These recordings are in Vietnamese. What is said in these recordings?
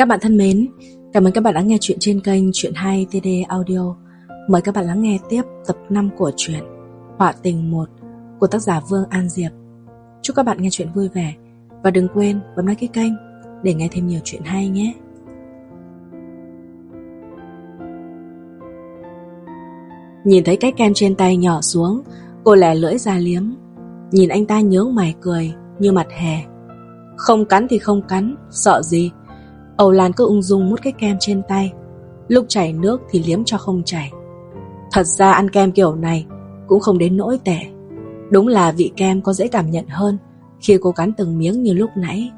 Các bạn thân mến, cảm ơn các bạn đã nghe chuyện trên kênh Chuyện Hay TD Audio. Mời các bạn lắng nghe tiếp tập 5 của truyện Họa tình 1 của tác giả Vương An Diệp. Chúc các bạn nghe chuyện vui vẻ và đừng quên bấm like cái kênh để nghe thêm nhiều chuyện hay nhé. Nhìn thấy cái kem trên tay nhỏ xuống, cô lẻ lưỡi ra liếm. Nhìn anh ta nhướng mày cười như mặt hè. Không cắn thì không cắn, sợ gì. Âu Lan cứ ung dung mút cái kem trên tay. Lúc chảy nước thì liếm cho không chảy. Thật ra ăn kem kiểu này cũng không đến nỗi tệ. Đúng là vị kem có dễ cảm nhận hơn khi cô cắn từng miếng như lúc nãy.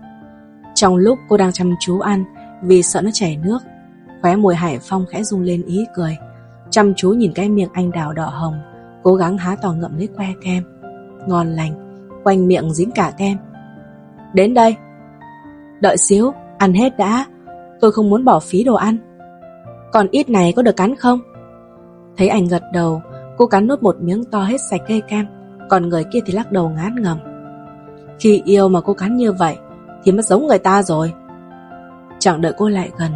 Trong lúc cô đang chăm chú ăn vì sợ nó chảy nước, khóe mùi Hải Phong khẽ rung lên ý cười. Chăm chú nhìn cái miệng anh đào đỏ hồng, cố gắng há to ngậm lấy que kem. Ngon lành, quanh miệng dính cả kem. Đến đây. Đợi xíu, ăn hết đã. Tôi không muốn bỏ phí đồ ăn. Còn ít này có được cắn không? Thấy anh gật đầu, cô cắn nốt một miếng to hết sạch cây kem, còn người kia thì lắc đầu ngán ngầm. Khi yêu mà cô cắn như vậy, thì mất giống người ta rồi. Chẳng đợi cô lại gần,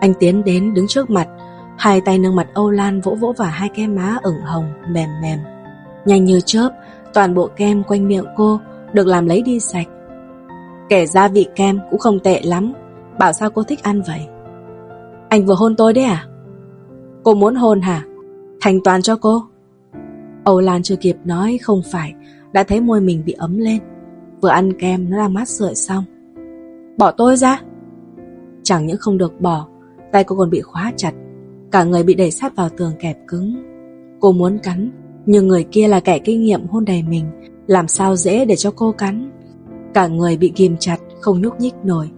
anh tiến đến đứng trước mặt, hai tay nâng mặt Âu Lan vỗ vỗ vào hai cái má ửng hồng, mềm mềm. Nhanh như chớp, toàn bộ kem quanh miệng cô được làm lấy đi sạch. Kể ra vị kem cũng không tệ lắm, bảo sao cô thích ăn vậy. Anh vừa hôn tôi đấy à? Cô muốn hôn hả? Thành toàn cho cô. Âu Lan chưa kịp nói không phải, đã thấy môi mình bị ấm lên. Vừa ăn kem nó đang mát sưởi xong. Bỏ tôi ra. Chẳng những không được bỏ, tay cô còn bị khóa chặt. Cả người bị đẩy sát vào tường kẹp cứng. Cô muốn cắn, nhưng người kia là kẻ kinh nghiệm hôn đầy mình, làm sao dễ để cho cô cắn. Cả người bị ghim chặt, không nhúc nhích nổi.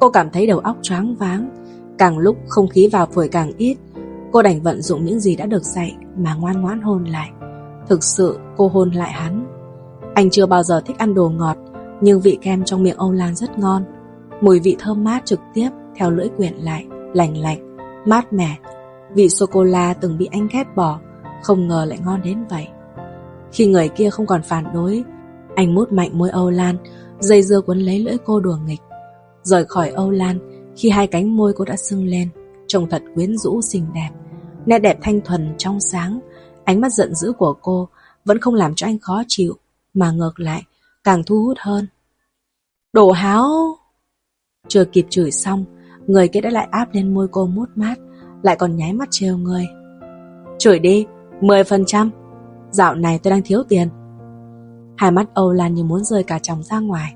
Cô cảm thấy đầu óc choáng váng. Càng lúc không khí vào phổi càng ít, cô đành vận dụng những gì đã được dạy mà ngoan ngoãn hôn lại. Thực sự cô hôn lại hắn. Anh chưa bao giờ thích ăn đồ ngọt, nhưng vị kem trong miệng Âu Lan rất ngon. Mùi vị thơm mát trực tiếp theo lưỡi quyện lại, lành lạnh, mát mẻ. Vị sô-cô-la từng bị anh ghét bỏ, không ngờ lại ngon đến vậy. Khi người kia không còn phản đối, anh mút mạnh môi Âu Lan, dây dưa cuốn lấy lưỡi cô đùa nghịch. Rời khỏi Âu Lan, khi hai cánh môi cô đã sưng lên, trông thật quyến rũ xinh đẹp. Nét đẹp thanh thuần trong sáng, ánh mắt giận dữ của cô vẫn không làm cho anh khó chịu, mà ngược lại, càng thu hút hơn. Đồ háo! Chưa kịp chửi xong, người kia đã lại áp lên môi cô mút mát, lại còn nháy mắt trêu người. Chửi đi, 10%. Dạo này tôi đang thiếu tiền. Hai mắt Âu Lan như muốn rơi cả chồng ra ngoài.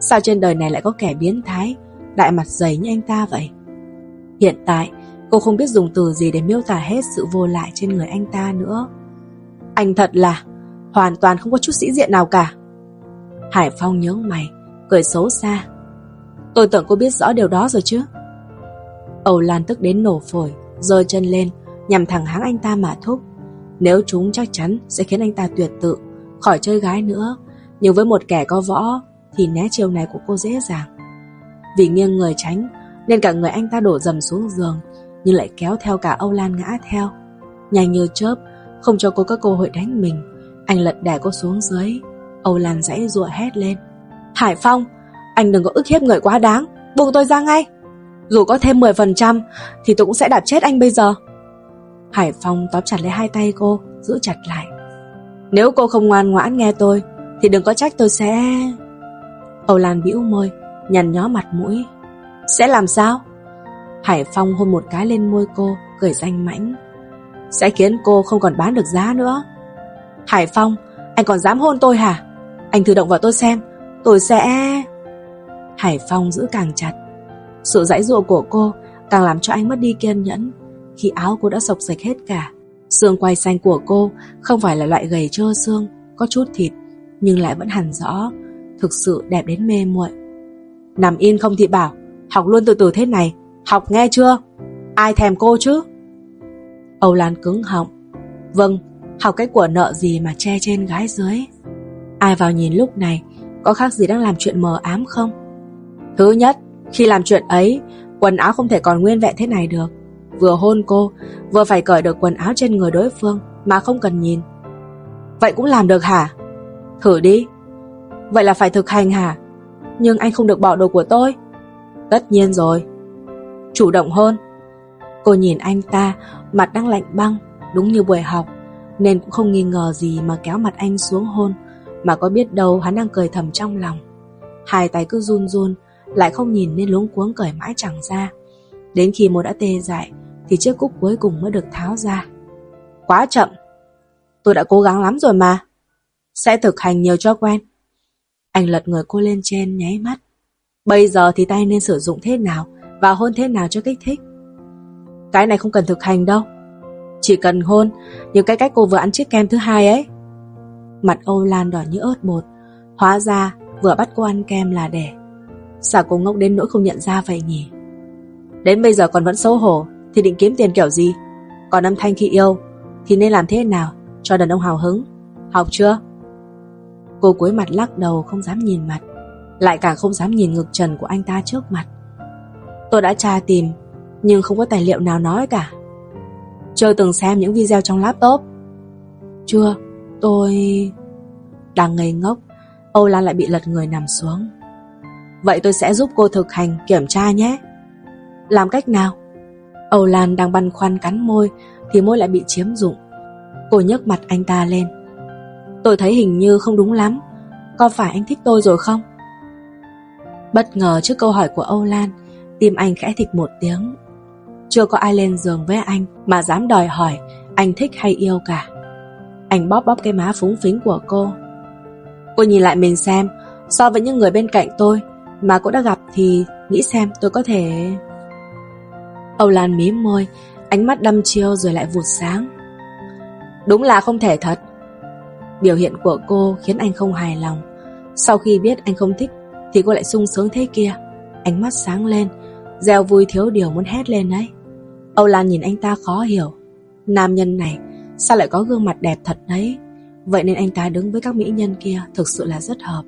Sao trên đời này lại có kẻ biến thái, đại mặt dày như anh ta vậy? Hiện tại, cô không biết dùng từ gì để miêu tả hết sự vô lại trên người anh ta nữa. Anh thật là hoàn toàn không có chút sĩ diện nào cả. Hải Phong nhớ mày, cười xấu xa. Tôi tưởng cô biết rõ điều đó rồi chứ. Âu Lan tức đến nổ phổi, giơ chân lên, nhằm thẳng háng anh ta mà thúc. Nếu chúng chắc chắn sẽ khiến anh ta tuyệt tự, khỏi chơi gái nữa. Nhưng với một kẻ có võ, thì né chiều này của cô dễ dàng. Vì nghiêng người tránh, nên cả người anh ta đổ dầm xuống giường, nhưng lại kéo theo cả Âu Lan ngã theo. Nhanh như chớp, không cho cô có cơ hội đánh mình. Anh lật đè cô xuống dưới. Âu Lan dãy rụa hét lên. Hải Phong, anh đừng có ức hiếp người quá đáng, buông tôi ra ngay. Dù có thêm 10% thì tôi cũng sẽ đạp chết anh bây giờ. Hải Phong tóm chặt lấy hai tay cô, giữ chặt lại. Nếu cô không ngoan ngoãn nghe tôi, thì đừng có trách tôi sẽ... Âu Lan bĩu môi, nhằn nhó mặt mũi. Sẽ làm sao? Hải Phong hôn một cái lên môi cô, cười danh mãnh. Sẽ khiến cô không còn bán được giá nữa. Hải Phong, anh còn dám hôn tôi hả? Anh thử động vào tôi xem, tôi sẽ... Hải Phong giữ càng chặt. Sự dãy dụa của cô càng làm cho anh mất đi kiên nhẫn. Khi áo cô đã sộc sạch hết cả, xương quai xanh của cô không phải là loại gầy trơ xương, có chút thịt, nhưng lại vẫn hẳn rõ, thực sự đẹp đến mê muội. Nằm yên không thị bảo, học luôn từ từ thế này, học nghe chưa? Ai thèm cô chứ? Âu Lan cứng họng. Vâng, học cái của nợ gì mà che trên gái dưới. Ai vào nhìn lúc này, có khác gì đang làm chuyện mờ ám không? Thứ nhất, khi làm chuyện ấy, quần áo không thể còn nguyên vẹn thế này được. Vừa hôn cô, vừa phải cởi được quần áo trên người đối phương mà không cần nhìn. Vậy cũng làm được hả? Thử đi. Vậy là phải thực hành hả? Nhưng anh không được bỏ đồ của tôi. Tất nhiên rồi. Chủ động hôn Cô nhìn anh ta, Mặt đang lạnh băng, Đúng như buổi học, Nên cũng không nghi ngờ gì mà kéo mặt anh xuống hôn, Mà có biết đâu hắn đang cười thầm trong lòng. Hai tay cứ run run, Lại không nhìn nên luống cuống cởi mãi chẳng ra. Đến khi môi đã tê dại, Thì chiếc cúc cuối cùng mới được tháo ra. Quá chậm. Tôi đã cố gắng lắm rồi mà. Sẽ thực hành nhiều cho quen. Anh lật người cô lên trên nháy mắt. Bây giờ thì tay nên sử dụng thế nào Và hôn thế nào cho kích thích? Cái này không cần thực hành đâu. Chỉ cần hôn Như cái cách cô vừa ăn chiếc kem thứ hai ấy. Mặt Âu Lan đỏ như ớt bột. Hóa ra vừa bắt cô ăn kem là để. Sao cô ngốc đến nỗi không nhận ra vậy nhỉ? Đến bây giờ còn vẫn xấu hổ, Thì định kiếm tiền kiểu gì? Còn âm thanh khi yêu, Thì nên làm thế nào cho đàn ông hào hứng? Học chưa? Cô cúi mặt lắc đầu, không dám nhìn mặt. Lại càng không dám nhìn ngực trần của anh ta trước mặt. Tôi đã tra tìm, Nhưng không có tài liệu nào nói cả. Chưa từng xem những video trong laptop. Chưa, Tôi... Đang ngây ngốc. Âu Lan lại bị lật người nằm xuống. Vậy tôi sẽ giúp cô thực hành kiểm tra nhé. Làm cách nào? Âu Lan đang băn khoăn cắn môi, Thì môi lại bị chiếm dụng. Cô nhấc mặt anh ta lên. Tôi thấy hình như không đúng lắm. Có phải anh thích tôi rồi không? Bất ngờ trước câu hỏi của Âu Lan, Tim anh khẽ thịch một tiếng. Chưa có ai lên giường với anh Mà dám đòi hỏi Anh thích hay yêu cả. Anh bóp bóp cái má phúng phính của cô. Cô nhìn lại mình xem, So với những người bên cạnh tôi Mà cô đã gặp thì nghĩ xem tôi có thể Âu Lan mím môi, Ánh mắt đâm chiêu rồi lại vụt sáng. Đúng là không thể thật. Biểu hiện của cô khiến anh không hài lòng. Sau khi biết anh không thích, Thì cô lại sung sướng thế kia. Ánh mắt sáng lên Gieo vui thiếu điều muốn hét lên ấy Âu Lan nhìn anh ta khó hiểu. Nam nhân này, Sao lại có gương mặt đẹp thật đấy? Vậy nên anh ta đứng với các mỹ nhân kia Thực sự là rất hợp.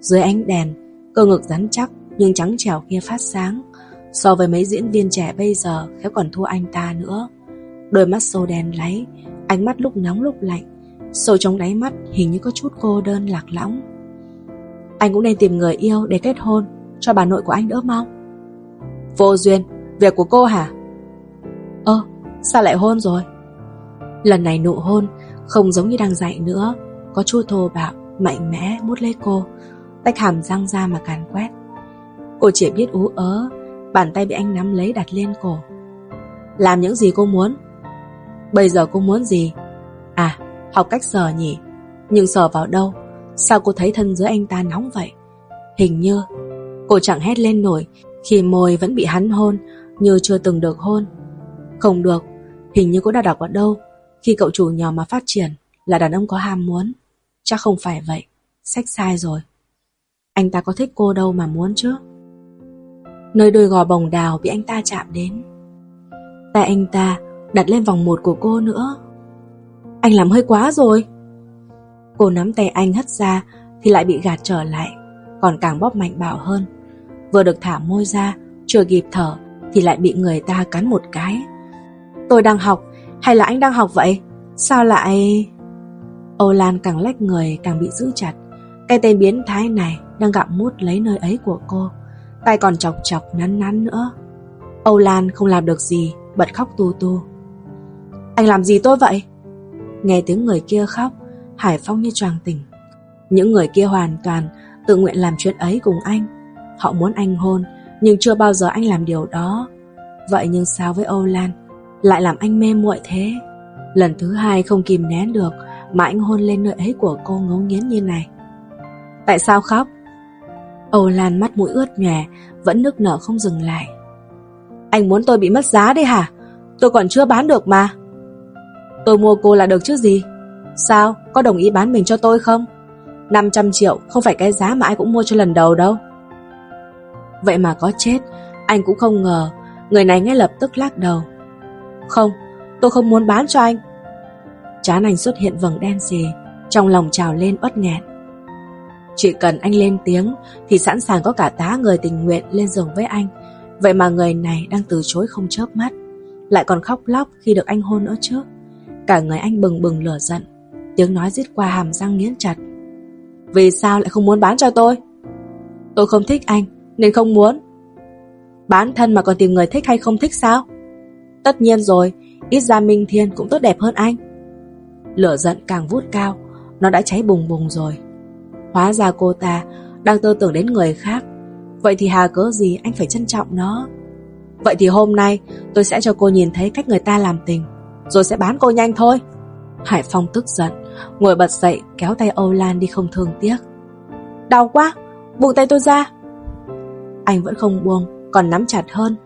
Dưới ánh đèn, Cơ ngực rắn chắc nhưng trắng trẻo kia phát sáng. So với mấy diễn viên trẻ bây giờ, Khéo còn thua anh ta nữa. Đôi mắt sâu đen láy, Ánh mắt lúc nóng lúc lạnh. Sâu trong đáy mắt hình như có chút cô đơn lạc lõng. Anh cũng nên tìm người yêu để kết hôn, Cho bà nội của anh đỡ mau. Vô duyên, Việc của cô hả? Ơ, sao lại hôn rồi? Lần này nụ hôn Không giống như đang dạy nữa, Có chua thô bạo, Mạnh mẽ mút lấy cô, Tách hàm răng ra mà càn quét. Cô chỉ biết ú ớ, Bàn tay bị anh nắm lấy đặt lên cổ. Làm những gì cô muốn. Bây giờ cô muốn gì? À học cách sờ nhỉ. Nhưng sờ vào đâu? Sao cô thấy thân dưới anh ta nóng vậy? Hình như Cô chẳng hét lên nổi Khi môi vẫn bị hắn hôn Như chưa từng được hôn. Không được, Hình như cô đã đọc ở đâu. Khi cậu chủ nhỏ mà phát triển Là đàn ông có ham muốn. Chắc không phải vậy. Sách sai rồi. Anh ta có thích cô đâu mà muốn chứ? Nơi đôi gò bồng đào bị anh ta chạm đến. Tay anh ta đặt lên vòng một của cô nữa. Anh làm hơi quá rồi. Cô nắm tay anh hất ra thì lại bị gạt trở lại, còn càng bóp mạnh bạo hơn. Vừa được thả môi ra, chưa kịp thở thì lại bị người ta cắn một cái. Tôi đang học, hay là anh đang học vậy? Sao lại... Âu Lan càng lách người càng bị giữ chặt. Cái tên biến thái này đang gặm mút lấy nơi ấy của cô. Tay còn chọc chọc nắn nắn nữa. Âu Lan không làm được gì, bật khóc tu tu. Anh làm gì tôi vậy? Nghe tiếng người kia khóc, Hải Phong như choàng tỉnh. Những người kia hoàn toàn tự nguyện làm chuyện ấy cùng anh. Họ muốn anh hôn, nhưng chưa bao giờ anh làm điều đó. Vậy nhưng sao với Âu Lan, lại làm anh mê muội thế? Lần thứ hai không kìm nén được mà anh hôn lên nơi ấy của cô ngấu nghiến như này. Tại sao khóc? Âu Lan mắt mũi ướt nhòe, vẫn nức nở không dừng lại. Anh muốn tôi bị mất giá đấy hả? Tôi còn chưa bán được mà. Tôi mua cô là được chứ gì? Sao? Có đồng ý bán mình cho tôi không? 500 triệu không phải cái giá mà ai cũng mua cho lần đầu đâu. Vậy mà có chết, Anh cũng không ngờ. Người này ngay lập tức lắc đầu. Không, tôi không muốn bán cho anh. Chán anh xuất hiện vầng đen xì, Trong lòng trào lên uất nghẹn. Chỉ cần anh lên tiếng Thì sẵn sàng có cả tá người tình nguyện Lên giường với anh. Vậy mà người này đang từ chối không chớp mắt. Lại còn khóc lóc khi được anh hôn nữa trước Cả người anh bừng bừng lửa giận Tiếng nói giết qua hàm răng nghiến chặt Vì sao lại không muốn bán cho tôi Tôi không thích anh Nên không muốn Bán thân mà còn tìm người thích hay không thích sao? Tất nhiên rồi, ít ra Minh Thiên cũng tốt đẹp hơn anh. Lửa giận càng vút cao, nó đã cháy bùng bùng rồi. Hóa ra cô ta đang tư tưởng đến người khác. Vậy thì hà cớ gì anh phải trân trọng nó? Vậy thì hôm nay tôi sẽ cho cô nhìn thấy cách người ta làm tình, rồi sẽ bán cô nhanh thôi. Hải Phong tức giận, ngồi bật dậy kéo tay Âu Lan đi không thương tiếc. Đau quá, buông tay tôi ra. Anh vẫn không buông, còn nắm chặt hơn,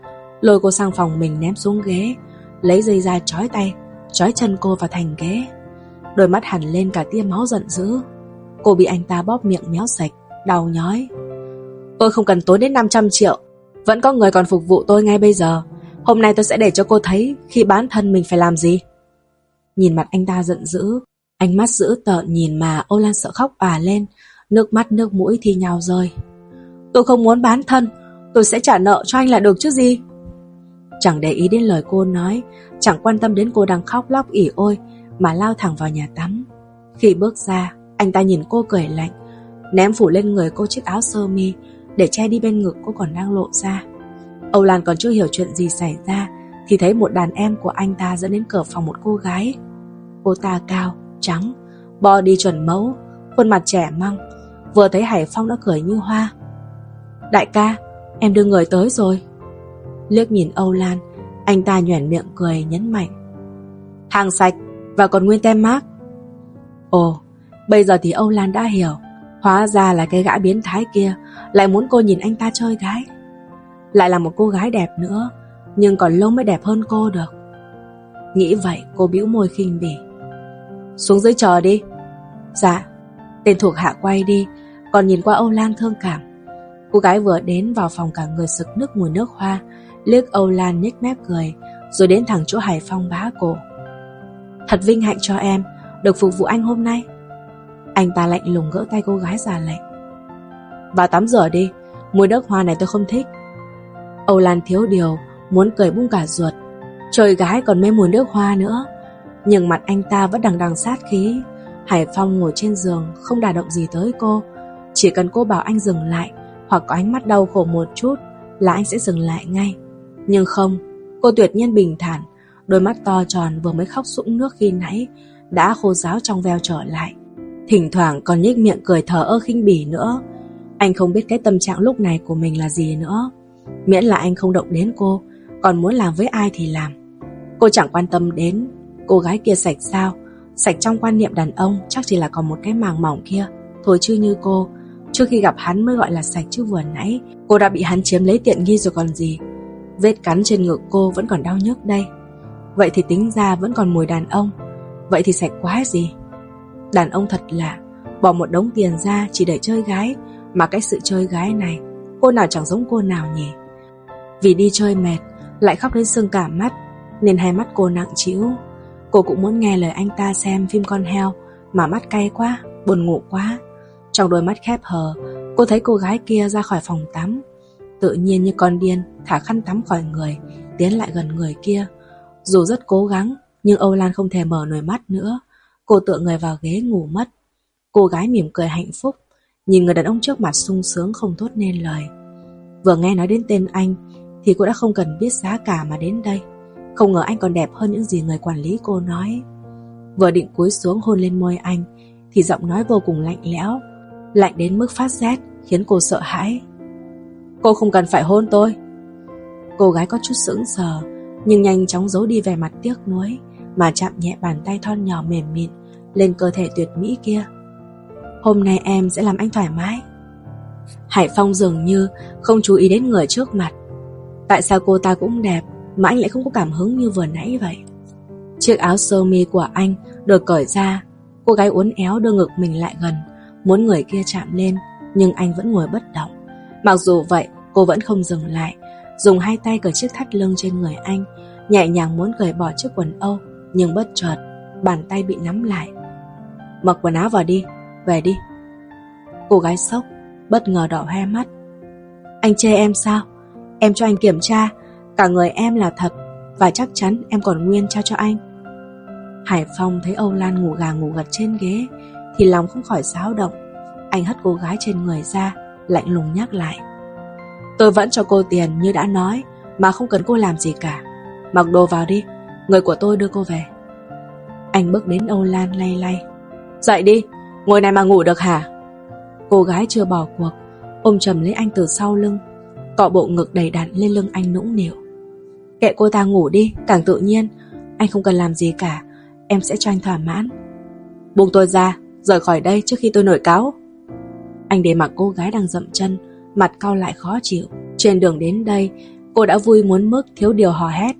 lôi cô sang phòng mình ném xuống ghế, lấy dây ra trói tay, trói chân cô vào thành ghế. Đôi mắt hẳn lên cả tia máu giận dữ. Cô bị anh ta bóp miệng méo sạch, đau nhói. Tôi không cần tốn đến 500 triệu, vẫn có người còn phục vụ tôi ngay bây giờ. Hôm nay tôi sẽ để cho cô thấy khi bán thân mình phải làm gì. Nhìn mặt anh ta giận dữ, ánh mắt dữ tợn nhìn mà Ô Lan sợ khóc òa lên, nước mắt nước mũi thì nhào rơi. Tôi không muốn bán thân, tôi sẽ trả nợ cho anh là được chứ gì. Chẳng để ý đến lời cô nói, chẳng quan tâm đến cô đang khóc lóc ỉ ôi, mà lao thẳng vào nhà tắm. Khi bước ra, anh ta nhìn cô cười lạnh, ném phủ lên người cô chiếc áo sơ mi để che đi bên ngực cô còn đang lộ ra. Âu Lan còn chưa hiểu chuyện gì xảy ra thì thấy một đàn em của anh ta dẫn đến cửa phòng một cô gái. Cô ta cao, trắng, body chuẩn mẫu, khuôn mặt trẻ măng. Vừa thấy Hải Phong đã cười như hoa. Đại ca, em đưa người tới rồi. Liếc nhìn Âu Lan, anh ta nhoẻn miệng cười nhấn mạnh. Hàng sạch và còn nguyên tem mác. Ồ, bây giờ thì Âu Lan đã hiểu. Hóa ra là cái gã biến thái kia lại muốn cô nhìn anh ta chơi gái. Lại là một cô gái đẹp nữa, nhưng còn lâu mới đẹp hơn cô được. Nghĩ vậy cô bĩu môi khinh bỉ. Xuống dưới chờ đi. Dạ. Tên thuộc hạ quay đi, còn nhìn qua Âu Lan thương cảm. Cô gái vừa đến vào phòng cả người sực nước mùi nước hoa, liếc Âu Lan nhếch mép cười, rồi đến thẳng chỗ Hải Phong bá cổ. Thật vinh hạnh cho em, được phục vụ anh hôm nay. Anh ta lạnh lùng gỡ tay cô gái ra lệnh. Vào tắm rửa đi, mùi nước hoa này tôi không thích. Âu Lan thiếu điều, muốn cười bung cả ruột. Trời gái còn mê mùi nước hoa nữa. Nhưng mặt anh ta vẫn đằng đằng sát khí. Hải Phong ngồi trên giường, không đả động gì tới cô. Chỉ cần cô bảo anh dừng lại, hoặc có ánh mắt đau khổ một chút, là anh sẽ dừng lại ngay. Nhưng không, cô tuyệt nhiên bình thản, đôi mắt to tròn vừa mới khóc sũng nước khi nãy, đã khô ráo trong veo trở lại. Thỉnh thoảng còn nhếch miệng cười thở ơ khinh bỉ nữa. Anh không biết cái tâm trạng lúc này của mình là gì nữa. Miễn là anh không động đến cô, còn muốn làm với ai thì làm. Cô chẳng quan tâm đến cô gái kia sạch sao. Sạch trong quan niệm đàn ông chắc chỉ là còn một cái màng mỏng kia. Thôi chứ như cô, trước khi gặp hắn mới gọi là sạch chứ vừa nãy cô đã bị hắn chiếm lấy tiện nghi rồi còn gì. Vết cắn trên ngực cô vẫn còn đau nhức đây. Vậy thì tính ra vẫn còn mùi đàn ông. Vậy thì sạch quá gì. Đàn ông thật lạ, bỏ một đống tiền ra chỉ để chơi gái, mà cái sự chơi gái này, cô nào chẳng giống cô nào nhỉ? Vì đi chơi mệt, lại khóc đến sưng cả mắt, nên hai mắt cô nặng chịu. Cô cũng muốn nghe lời anh ta xem phim con heo, mà mắt cay quá, buồn ngủ quá. Trong đôi mắt khép hờ, cô thấy cô gái kia ra khỏi phòng tắm. Tự nhiên như con điên, thả khăn tắm khỏi người, tiến lại gần người kia. Dù rất cố gắng, nhưng Âu Lan không thể mở nổi mắt nữa. Cô tựa người vào ghế ngủ mất. Cô gái mỉm cười hạnh phúc, nhìn người đàn ông trước mặt sung sướng không thốt nên lời. Vừa nghe nói đến tên anh, thì cô đã không cần biết giá cả mà đến đây. Không ngờ anh còn đẹp hơn những gì người quản lý cô nói. Vừa định cúi xuống hôn lên môi anh, thì giọng nói vô cùng lạnh lẽo, lạnh đến mức phát rét, khiến cô sợ hãi. Cô không cần phải hôn tôi. Cô gái có chút sững sờ, nhưng nhanh chóng giấu đi vẻ mặt tiếc nuối, mà chạm nhẹ bàn tay thon nhỏ mềm mịn lên cơ thể tuyệt mỹ kia. Hôm nay em sẽ làm anh thoải mái. Hải Phong dường như không chú ý đến người trước mặt. Tại sao cô ta cũng đẹp mà anh lại không có cảm hứng như vừa nãy vậy? Chiếc áo sơ mi của anh được cởi ra, cô gái uốn éo đưa ngực mình lại gần, muốn người kia chạm lên, nhưng anh vẫn ngồi bất động. Mặc dù vậy, cô vẫn không dừng lại, dùng hai tay cởi chiếc thắt lưng trên người anh, nhẹ nhàng muốn cởi bỏ chiếc quần âu nhưng bất chợt Bàn tay bị nắm lại Mặc quần áo vào đi, về đi Cô gái sốc Bất ngờ đỏ hoe mắt Anh chê em sao Em cho anh kiểm tra. Cả người em là thật, Và chắc chắn em còn nguyên trao cho anh. Hải Phong thấy Âu Lan ngủ gà ngủ gật trên ghế, Thì lòng không khỏi xáo động. Anh hất cô gái trên người ra, Lạnh lùng nhắc lại. Tôi vẫn cho cô tiền như đã nói, Mà không cần cô làm gì cả. Mặc đồ vào đi, Người của tôi đưa cô về. Anh bước đến Âu Lan lay lay. Dậy đi, Ngồi này mà ngủ được hả? Cô gái chưa bỏ cuộc, Ôm chầm lấy anh từ sau lưng. Cọ bộ ngực đầy đặn lên lưng anh nũng nịu. Kệ cô ta ngủ đi, Càng tự nhiên. Anh không cần làm gì cả, Em sẽ cho anh thỏa mãn. Buông tôi ra, Rời khỏi đây trước khi tôi nổi cáo Anh để mặc cô gái đang dậm chân, Mặt cau lại khó chịu. Trên đường đến đây, Cô đã vui muốn mức thiếu điều hò hét.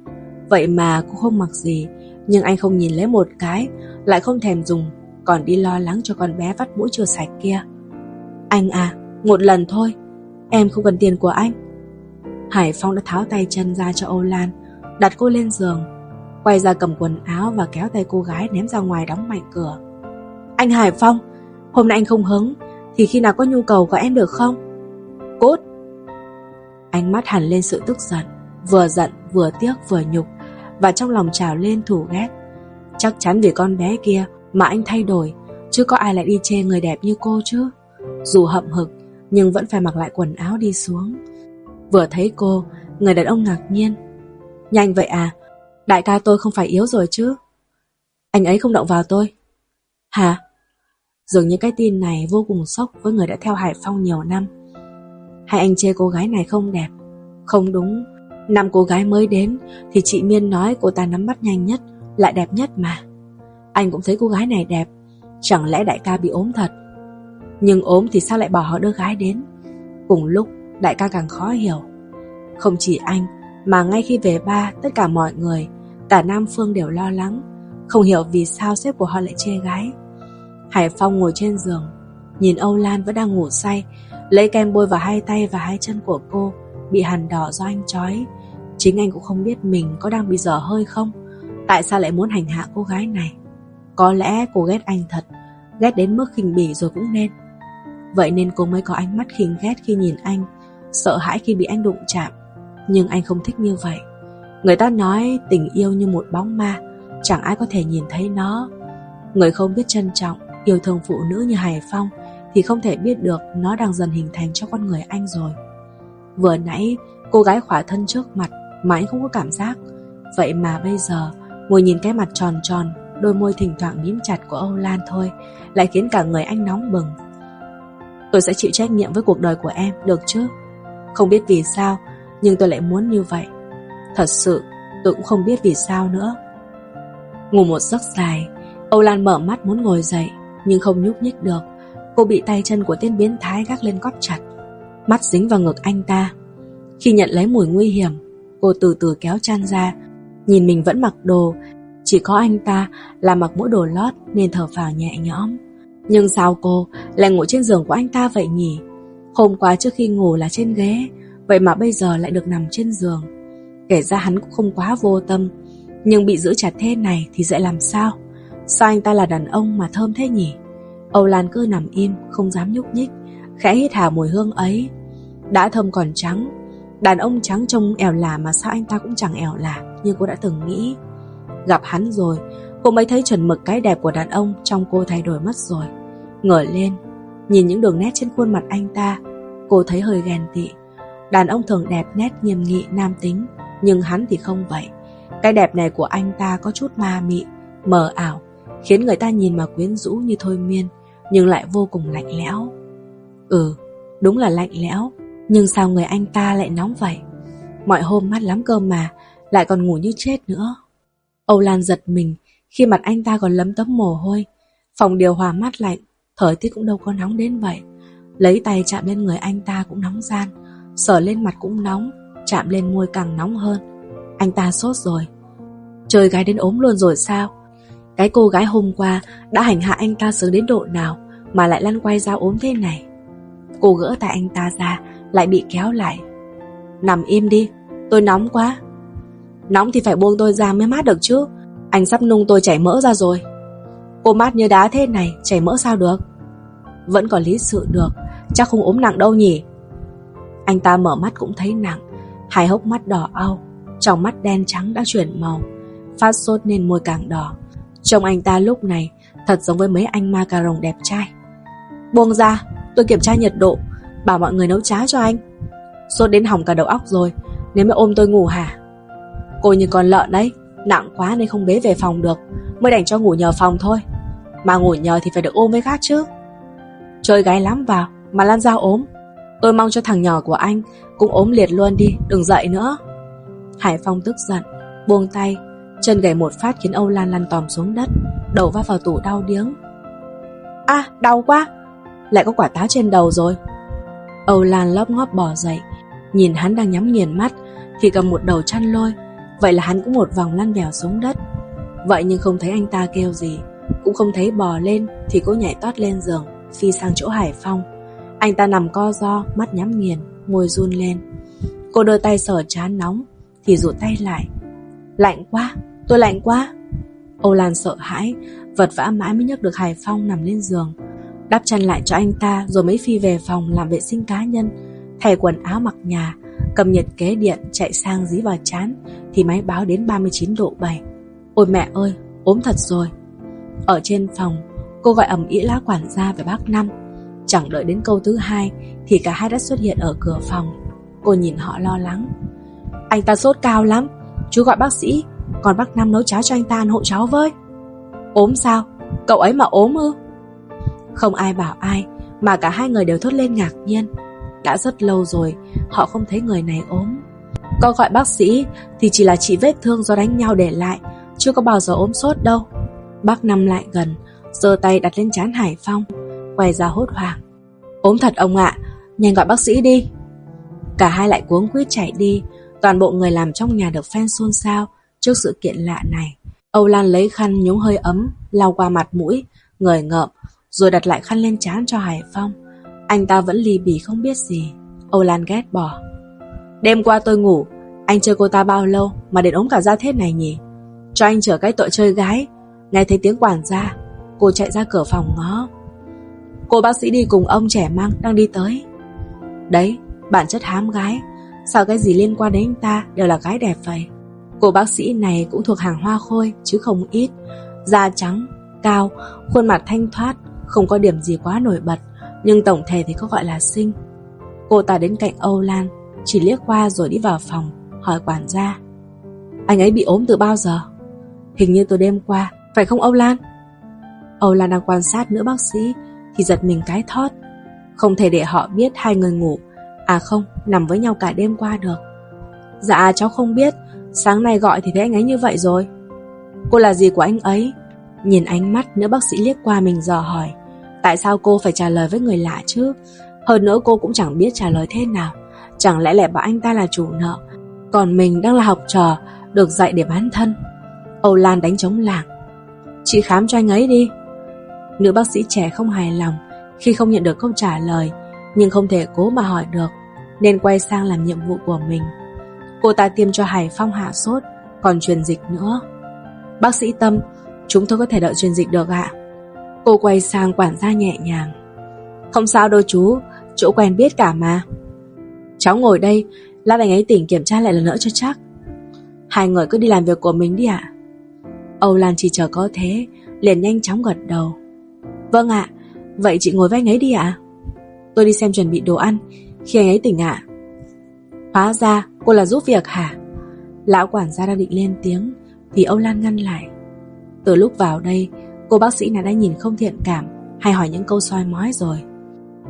Vậy mà cô không mặc gì, Nhưng anh không nhìn lấy một cái, Lại không thèm dùng, Còn đi lo lắng cho con bé vắt mũi chưa sạch kia. Anh à Một lần thôi, Em không cần tiền của anh. Hải Phong đã tháo tay chân ra cho Âu Lan, Đặt cô lên giường, Quay ra cầm quần áo và kéo tay cô gái ném ra ngoài đóng mạnh cửa. Anh Hải Phong, Hôm nay anh không hứng, Thì khi nào có nhu cầu gọi em được không? Cốt. Ánh mắt hẳn lên sự tức giận, Vừa giận, vừa tiếc, vừa nhục, Và trong lòng trào lên thủ ghét. Chắc chắn vì con bé kia Mà anh thay đổi, Chứ có ai lại đi chê người đẹp như cô chứ. Dù hậm hực, Nhưng vẫn phải mặc lại quần áo đi xuống. Vừa thấy cô, Người đàn ông ngạc nhiên. Nhanh vậy à? Đại ca tôi không phải yếu rồi chứ? Anh ấy không động vào tôi. Hả? Dường như cái tin này vô cùng sốc Với người đã theo Hải Phong nhiều năm. Hay anh chê cô gái này không đẹp. Không đúng. Năm cô gái mới đến, Thì chị Miên nói cô ta nắm bắt nhanh nhất, Lại đẹp nhất mà. Anh cũng thấy cô gái này đẹp. Chẳng lẽ đại ca bị ốm thật? Nhưng ốm thì sao lại bỏ họ đưa gái đến? Cùng lúc đại ca càng khó hiểu. Không chỉ anh, Mà ngay khi về ba, Tất cả mọi người, Cả Nam Phương đều lo lắng, Không hiểu vì sao sếp của họ lại chê gái Hải Phong ngồi trên giường, Nhìn Âu Lan vẫn đang ngủ say, Lấy kem bôi vào hai tay và hai chân của cô, Bị hằn đỏ do anh chói Chính anh cũng không biết mình có đang bị dở hơi không, Tại sao lại muốn hành hạ cô gái này. Có lẽ cô ghét anh thật, Ghét đến mức khinh bỉ rồi cũng nên. Vậy nên cô mới có ánh mắt khinh ghét khi nhìn anh Sợ hãi khi bị anh đụng chạm. Nhưng anh không thích như vậy. Người ta nói tình yêu như một bóng ma, Chẳng ai có thể nhìn thấy nó. Người không biết trân trọng, Yêu thương phụ nữ như Hải Phong Thì không thể biết được nó đang dần hình thành cho con người anh rồi. Vừa nãy, cô gái khỏa thân trước mặt Mà anh không có cảm giác. Vậy mà bây giờ, Ngồi nhìn cái mặt tròn tròn, Đôi môi thỉnh thoảng mím chặt của Âu Lan thôi, Lại khiến cả người anh nóng bừng. Tôi sẽ chịu trách nhiệm với cuộc đời của em, Được chứ? Không biết vì sao, Nhưng tôi lại muốn như vậy. Thật sự, tôi cũng không biết vì sao nữa. Ngủ một giấc dài, Âu Lan mở mắt muốn ngồi dậy, Nhưng không nhúc nhích được. Cô bị tay chân của tên biến thái gác lên cóp chặt. Mắt dính vào ngực anh ta. Khi nhận lấy mùi nguy hiểm, Cô từ từ kéo chăn ra. Nhìn mình vẫn mặc đồ, Chỉ có anh ta là mặc mỗi đồ lót Nên thở phào nhẹ nhõm. Nhưng sao cô lại ngủ trên giường của anh ta vậy nhỉ? Hôm qua trước khi ngủ là trên ghế, Vậy mà bây giờ lại được nằm trên giường. Kể ra hắn cũng không quá vô tâm, Nhưng bị giữ chặt thế này thì dễ làm sao? Sao anh ta là đàn ông mà thơm thế nhỉ? Âu Lan cứ nằm im, Không dám nhúc nhích, Khẽ hít hà mùi hương ấy. Đã thơm còn trắng, Đàn ông trắng trông ẻo lả mà sao anh ta cũng chẳng ẻo lả Như cô đã từng nghĩ. Gặp hắn rồi, Cô mới thấy chuẩn mực cái đẹp của đàn ông Trong cô thay đổi mất rồi. Ngửa lên Nhìn những đường nét trên khuôn mặt anh ta, Cô thấy hơi ghen tị. Đàn ông thường đẹp nét nghiêm nghị, nam tính, nhưng hắn thì không vậy. Cái đẹp này của anh ta có chút ma mị, Mờ ảo, Khiến người ta nhìn mà quyến rũ như thôi miên, Nhưng lại vô cùng lạnh lẽo. Ừ đúng là lạnh lẽo, Nhưng sao người anh ta lại nóng vậy? Mọi hôm mát lắm cơ mà, Lại còn ngủ như chết nữa. Âu Lan giật mình, Khi mặt anh ta còn lấm tấm mồ hôi, Phòng điều hòa mát lạnh Thời tiết cũng đâu có nóng đến vậy. Lấy tay chạm lên người anh ta cũng nóng gian. Sờ lên mặt cũng nóng, Chạm lên môi càng nóng hơn. Anh ta sốt rồi. Trời gái đến ốm luôn rồi sao? Cái cô gái hôm qua đã hành hạ anh ta sớm đến độ nào Mà lại lăn quay ra ốm thế này? Cô gỡ tay anh ta ra, Lại bị kéo lại. Nằm im đi, Tôi nóng quá. Nóng thì phải buông tôi ra mới mát được chứ. Anh sắp nung tôi chảy mỡ ra rồi. Cô mát như đá thế này, Chảy mỡ sao được? Vẫn còn lý sự được, Chắc không ốm nặng đâu nhỉ? Anh ta mở mắt cũng thấy nặng, Hai hốc mắt đỏ au, Trong mắt đen trắng đã chuyển màu, Phát sốt nên môi càng đỏ. Trông anh ta lúc này Thật giống với mấy anh macaron đẹp trai. Buông ra, tôi kiểm tra nhiệt độ, Bảo mọi người nấu cháo cho anh. Sốt đến hỏng cả đầu óc rồi Nếu mới ôm tôi ngủ hả? Cô như con lợn đấy, Nặng quá nên không bế về phòng được, Mới đành cho ngủ nhờ phòng thôi. Mà ngủ nhờ thì phải được ôm với khác chứ. Chơi gái lắm vào, Mà Lan Giao ốm. Tôi mong cho thằng nhỏ của anh Cũng ốm liệt luôn đi, Đừng dậy nữa. Hải Phong tức giận, Buông tay, Chân gầy một phát khiến Âu Lan lăn tòm xuống đất, Đầu va vào tủ đau điếng. À đau quá, Lại có quả táo trên đầu rồi. Âu Lan lóp ngóp bỏ dậy, Nhìn hắn đang nhắm nghiền mắt, Thì cầm một đầu chăn lôi, Vậy là hắn cũng một vòng lăn bèo xuống đất. Vậy nhưng không thấy anh ta kêu gì. Cũng không thấy bò lên Thì cô nhảy tót lên giường Phi sang chỗ Hải Phong. Anh ta nằm co do, mắt nhắm nghiền Môi run lên. Cô đưa tay sờ chán nóng Thì rụt tay lại. Lạnh quá, tôi lạnh quá. Âu Lan sợ hãi Vật vã mãi mới nhấc được Hải Phong nằm lên giường. Đắp chăn lại cho anh ta Rồi mới phi về phòng làm vệ sinh cá nhân. Thay quần áo mặc nhà Cầm nhiệt kế điện chạy sang dí vào chán Thì máy báo đến 39 độ 7 Ôi mẹ ơi, ốm thật rồi. Ở trên phòng, Cô gọi ẩm ý lá quản gia về bác Năm. Chẳng đợi đến câu thứ hai, Thì cả hai đã xuất hiện ở cửa phòng. Cô nhìn họ lo lắng. Anh ta sốt cao lắm. Chú gọi bác sĩ, Còn bác Năm nấu cháo cho anh ta ăn hộ cháu với. Ốm sao? Cậu ấy mà ốm ư? Không ai bảo ai, Mà cả hai người đều thốt lên ngạc nhiên. Đã rất lâu rồi, Họ không thấy người này ốm. Có gọi bác sĩ Thì chỉ là chỉ vết thương do đánh nhau để lại, Chưa có bao giờ ốm sốt đâu. Bác Năm lại gần, giơ tay đặt lên trán Hải Phong, Quay ra hốt hoảng. Ốm thật ông ạ, Nhanh gọi bác sĩ đi. Cả hai lại cuống quýt chạy đi, Toàn bộ người làm trong nhà được fan xôn xao Trước sự kiện lạ này. Âu Lan lấy khăn nhúng hơi ấm, lau qua mặt mũi Người ngợm, Rồi đặt lại khăn lên trán cho Hải Phong. Anh ta vẫn lì bì không biết gì. Âu Lan ghét bỏ. Đêm qua tôi ngủ, Anh chơi cô ta bao lâu mà đến ốm cả da thế này nhỉ? Cho anh chở cái tội chơi gái Nghe thấy tiếng quản gia Cô chạy ra cửa phòng ngó. Cô bác sĩ đi cùng ông trẻ măng đang đi tới. Đấy Bản chất hám gái Sao cái gì liên quan đến anh ta đều là gái đẹp vậy. Cô bác sĩ này cũng thuộc hàng hoa khôi Chứ không ít. Da trắng, cao, khuôn mặt thanh thoát Không có điểm gì quá nổi bật Nhưng tổng thể thì có gọi là xinh. Cô ta đến cạnh Âu Lan Chỉ liếc qua rồi đi vào phòng Hỏi quản gia. Anh ấy bị ốm từ bao giờ? Hình như từ đêm qua phải không Âu Lan? Âu Lan đang quan sát nữ bác sĩ Thì giật mình cái thót. Không thể để họ biết hai người ngủ. À không, nằm với nhau cả đêm qua được. Dạ cháu không biết. Sáng nay gọi thì thấy anh ấy như vậy rồi. Cô là gì của anh ấy? Nhìn ánh mắt nữ bác sĩ liếc qua mình dò hỏi. Tại sao cô phải trả lời với người lạ chứ? Hơn nữa cô cũng chẳng biết trả lời thế nào. Chẳng lẽ lại bảo anh ta là chủ nợ? Còn mình đang là học trò Được dạy để bán thân. Âu Lan đánh trống làng Chị khám cho anh ấy đi. Nữ bác sĩ trẻ không hài lòng Khi không nhận được câu trả lời, Nhưng không thể cố mà hỏi được, Nên quay sang làm nhiệm vụ của mình. Cô ta tiêm cho Hải Phong hạ sốt, Còn truyền dịch nữa. Bác sĩ Tâm, Chúng tôi có thể đợi truyền dịch được ạ. Cô quay sang quản gia nhẹ nhàng. Không sao đâu chú, Chỗ quen biết cả mà. Cháu ngồi đây, Lát anh ấy tỉnh kiểm tra lại lần nữa cho chắc. Hai người cứ đi làm việc của mình đi ạ. Âu Lan chỉ chờ có thế, Liền nhanh chóng gật đầu. Vâng ạ, Vậy chị ngồi với anh ấy đi ạ. Tôi đi xem chuẩn bị đồ ăn. Khi anh ấy tỉnh ạ. Hóa ra cô là giúp việc hả? Lão quản gia đang định lên tiếng, Thì Âu Lan ngăn lại. Từ lúc vào đây, Cô bác sĩ này đã nhìn không thiện cảm, Hay hỏi những câu soi mói rồi.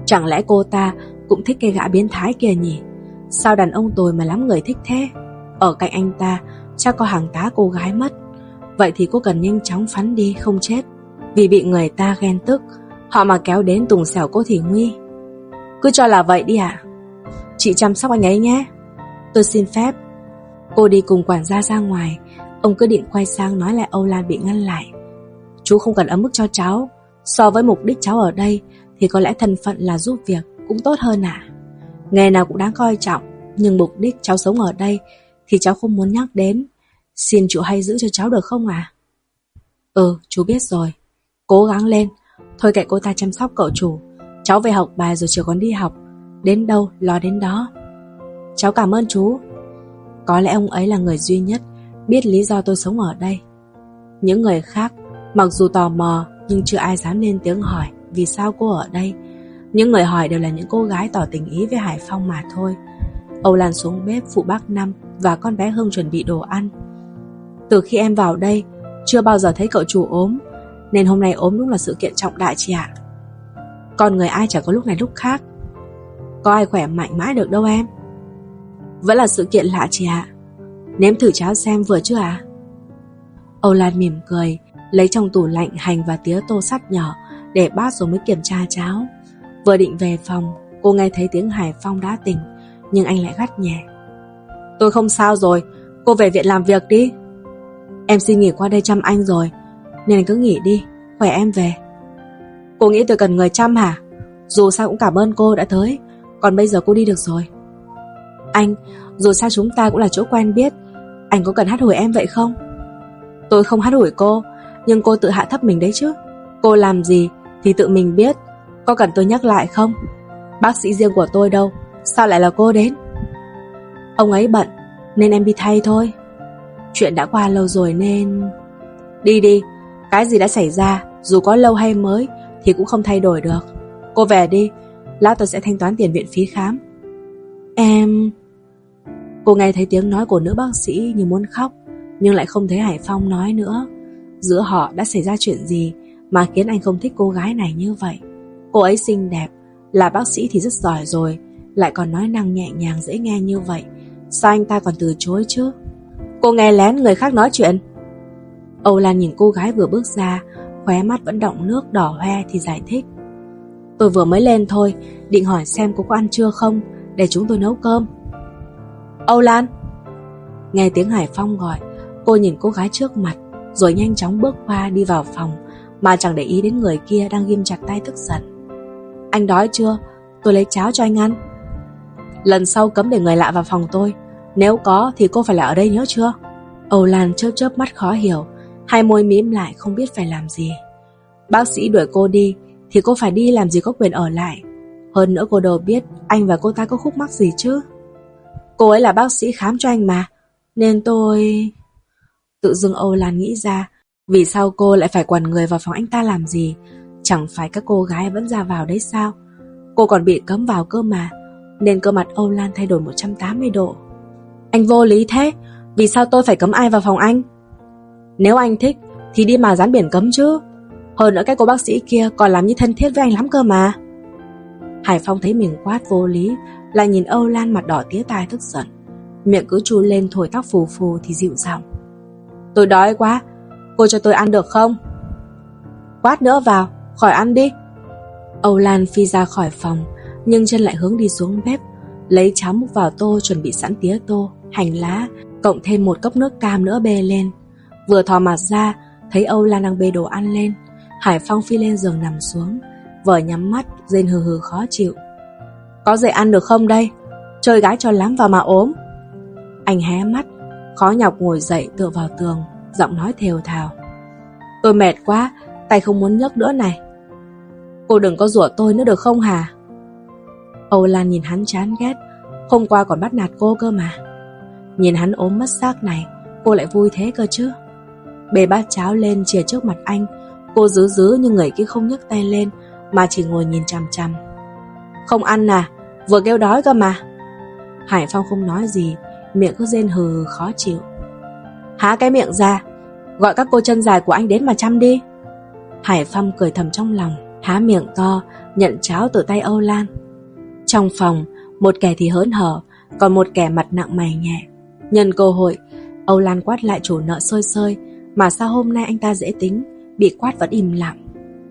Chẳng lẽ cô ta cũng thích cây gã biến thái kia nhỉ? Sao đàn ông tồi mà lắm người thích thế? Ở cạnh anh ta, Chắc có hàng tá cô gái mất. Vậy thì cô cần nhanh chóng phắn đi, không chết. Vì bị người ta ghen tức, Họ mà kéo đến tùng xẻo cô thì nguy. Cứ cho là vậy đi ạ. Chị chăm sóc anh ấy nhé. Tôi xin phép. Cô đi cùng quản gia ra ngoài. Ông cứ định quay sang nói lại Âu Lan bị ngăn lại. Chú không cần ấm mức cho cháu. So với mục đích cháu ở đây, Thì có lẽ thân phận là giúp việc Cũng tốt hơn à Nghề nào cũng đáng coi trọng, Nhưng mục đích cháu sống ở đây Thì cháu không muốn nhắc đến. Xin chú hay giữ cho cháu được không à Ừ chú biết rồi. Cố gắng lên. Thôi kệ cô ta chăm sóc cậu chủ. Cháu về học bài rồi chiều còn đi học. Đến đâu lo đến đó. Cháu cảm ơn chú Có lẽ ông ấy là người duy nhất Biết lý do tôi sống ở đây. Những người khác, Mặc dù tò mò, Nhưng chưa ai dám lên tiếng hỏi Vì sao cô ở đây. Những người hỏi đều là những cô gái tỏ tình ý với Hải Phong mà thôi. Âu Lan xuống bếp phụ bác Năm và con bé Hương chuẩn bị đồ ăn. Từ khi em vào đây, chưa bao giờ thấy cậu chủ ốm, nên hôm nay ốm đúng là sự kiện trọng đại chị ạ. Con người ai chẳng có lúc này lúc khác. Có ai khỏe mạnh mãi được đâu em. Vẫn là sự kiện lạ chị ạ. Nếm thử cháo xem vừa chưa ạ? Âu Lan mỉm cười, lấy trong tủ lạnh hành và tía tô sắt nhỏ để bát rồi mới kiểm tra cháo. Vừa định về phòng, cô nghe thấy tiếng Hải Phong đã tỉnh, nhưng anh lại gắt nhẹ. Tôi không sao rồi, cô về viện làm việc đi. Em xin nghỉ qua đây chăm anh rồi, nên anh cứ nghỉ đi, khỏe em về. Cô nghĩ tôi cần người chăm hả? Dù sao cũng cảm ơn cô đã tới, còn bây giờ cô đi được rồi. Anh, dù sao chúng ta cũng là chỗ quen biết, anh có cần hát hủi em vậy không? Tôi không hát hủi cô, nhưng cô tự hạ thấp mình đấy chứ. Cô làm gì thì tự mình biết, có cần tôi nhắc lại không? Bác sĩ riêng của tôi đâu, sao lại là cô đến? Ông ấy bận, nên em đi thay thôi. Chuyện đã qua lâu rồi nên... Đi đi, cái gì đã xảy ra, dù có lâu hay mới, thì cũng không thay đổi được. Cô về đi, lát tôi sẽ thanh toán tiền viện phí khám. Em... Cô nghe thấy tiếng nói của nữ bác sĩ như muốn khóc, nhưng lại không thấy Hải Phong nói nữa. Giữa họ đã xảy ra chuyện gì mà khiến anh không thích cô gái này như vậy? Cô ấy xinh đẹp, là bác sĩ thì rất giỏi rồi, lại còn nói năng nhẹ nhàng dễ nghe như vậy. Sao anh ta còn từ chối chứ? Cô nghe lén người khác nói chuyện. Âu Lan nhìn cô gái vừa bước ra, khóe mắt vẫn động nước đỏ hoe thì giải thích. Tôi vừa mới lên thôi, định hỏi xem cô có ăn chưa không, để chúng tôi nấu cơm. Âu Lan! Nghe tiếng Hải Phong gọi, cô nhìn cô gái trước mặt, rồi nhanh chóng bước qua đi vào phòng, mà chẳng để ý đến người kia đang ghim chặt tay tức giận. Anh đói chưa? Tôi lấy cháo cho anh ăn. Lần sau cấm để người lạ vào phòng tôi, nếu có thì cô phải là ở đây nhớ chưa? Âu Lan chớp chớp mắt khó hiểu, hai môi mím lại không biết phải làm gì. Bác sĩ đuổi cô đi thì cô phải đi làm gì có quyền ở lại. Hơn nữa cô đâu biết anh và cô ta có khúc mắc gì chứ. Cô ấy là bác sĩ khám cho anh mà, nên tôi... Tự dưng Âu Lan nghĩ ra, vì sao cô lại phải quần người vào phòng anh ta làm gì? Chẳng phải các cô gái vẫn ra vào đấy sao? Cô còn bị cấm vào cơ mà, nên cơ mặt Âu Lan thay đổi 180 độ. Anh vô lý thế, vì sao tôi phải cấm ai vào phòng anh? Nếu anh thích, thì đi mà dán biển cấm chứ. Hơn nữa cái cô bác sĩ kia còn làm như thân thiết với anh lắm cơ mà. Hải Phong thấy mình quát vô lý, lại nhìn Âu Lan mặt đỏ tía tai tức giận. Miệng cứ chu lên thổi tóc phù phù thì dịu giọng. Tôi đói quá, cô cho tôi ăn được không? Quát nữa vào, khỏi ăn đi. Âu Lan phi ra khỏi phòng, nhưng chân lại hướng đi xuống bếp, lấy cháo múc vào tô chuẩn bị sẵn tía tô, hành lá, cộng thêm một cốc nước cam nữa bê lên. Vừa thò mặt ra, thấy Âu Lan đang bê đồ ăn lên. Hải Phong phi lên giường nằm xuống, vợ nhắm mắt, rên hừ hừ khó chịu. Có dậy ăn được không đây? Chơi gái cho lắm vào mà ốm. Anh hé mắt, khó nhọc ngồi dậy tựa vào tường, giọng nói thều thào. Tôi mệt quá, tay không muốn nhấc nữa này. Cô đừng có rủa tôi nữa được không hả? Âu Lan nhìn hắn chán ghét, hôm qua còn bắt nạt cô cơ mà. Nhìn hắn ốm mất xác này, cô lại vui thế cơ chứ. Bê bát cháo lên chìa trước mặt anh, cô giữ giữ nhưng người kia không nhấc tay lên, mà chỉ ngồi nhìn chằm chằm. Không ăn à, vừa kêu đói cơ mà. Hải Phong không nói gì, miệng cứ rên hừ khó chịu. Há cái miệng ra, gọi các cô chân dài của anh đến mà chăm đi. Hải Phong cười thầm trong lòng, há miệng to, nhận cháo từ tay Âu Lan. Trong phòng, một kẻ thì hớn hở, còn một kẻ mặt nặng mày nhẹ. Nhân cơ hội, Âu Lan quát lại chủ nợ sơi sơi, mà sao hôm nay anh ta dễ tính, bị quát vẫn im lặng.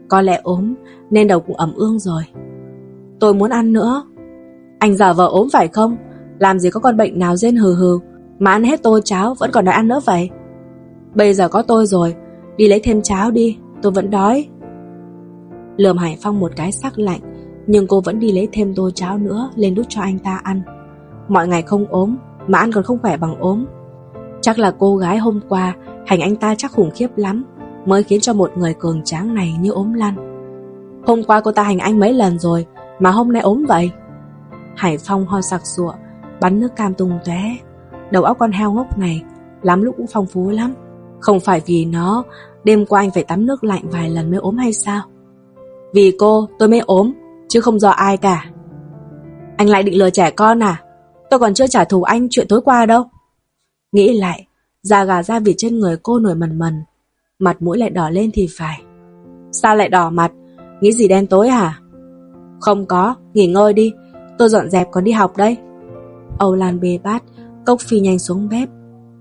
Có lẽ ốm, nên đầu cũng ẩm ương rồi. Tôi muốn ăn nữa. Anh giả vờ ốm phải không? Làm gì có con bệnh nào rên hừ hừ, mà ăn hết tô cháo vẫn còn đòi ăn nữa vậy? Bây giờ có tôi rồi, đi lấy thêm cháo đi, tôi vẫn đói. Lườm Hải Phong một cái sắc lạnh, nhưng cô vẫn đi lấy thêm tô cháo nữa lên đút cho anh ta ăn. Mọi ngày không ốm, mà ăn còn không khỏe bằng ốm. Chắc là cô gái hôm qua hành anh ta chắc khủng khiếp lắm, mới khiến cho một người cường tráng này như ốm lăn. Hôm qua cô ta hành anh mấy lần rồi, mà hôm nay ốm vậy. Hải Phong ho sặc sụa, bắn nước cam tung tóe. Đầu óc con heo ngốc này, lắm lúc cũng phong phú lắm. Không phải vì nó, đêm qua anh phải tắm nước lạnh vài lần mới ốm hay sao? Vì cô, tôi mới ốm, chứ không do ai cả. Anh lại định lừa trẻ con à? Tôi còn chưa trả thù anh chuyện tối qua đâu. Nghĩ lại, da gà da vịt trên người cô nổi mần mần. Mặt mũi lại đỏ lên thì phải. Sao lại đỏ mặt? Nghĩ gì đen tối hả? Không có, nghỉ ngơi đi. Tôi dọn dẹp còn đi học đây. Âu Lan bê bát, cốc phi nhanh xuống bếp.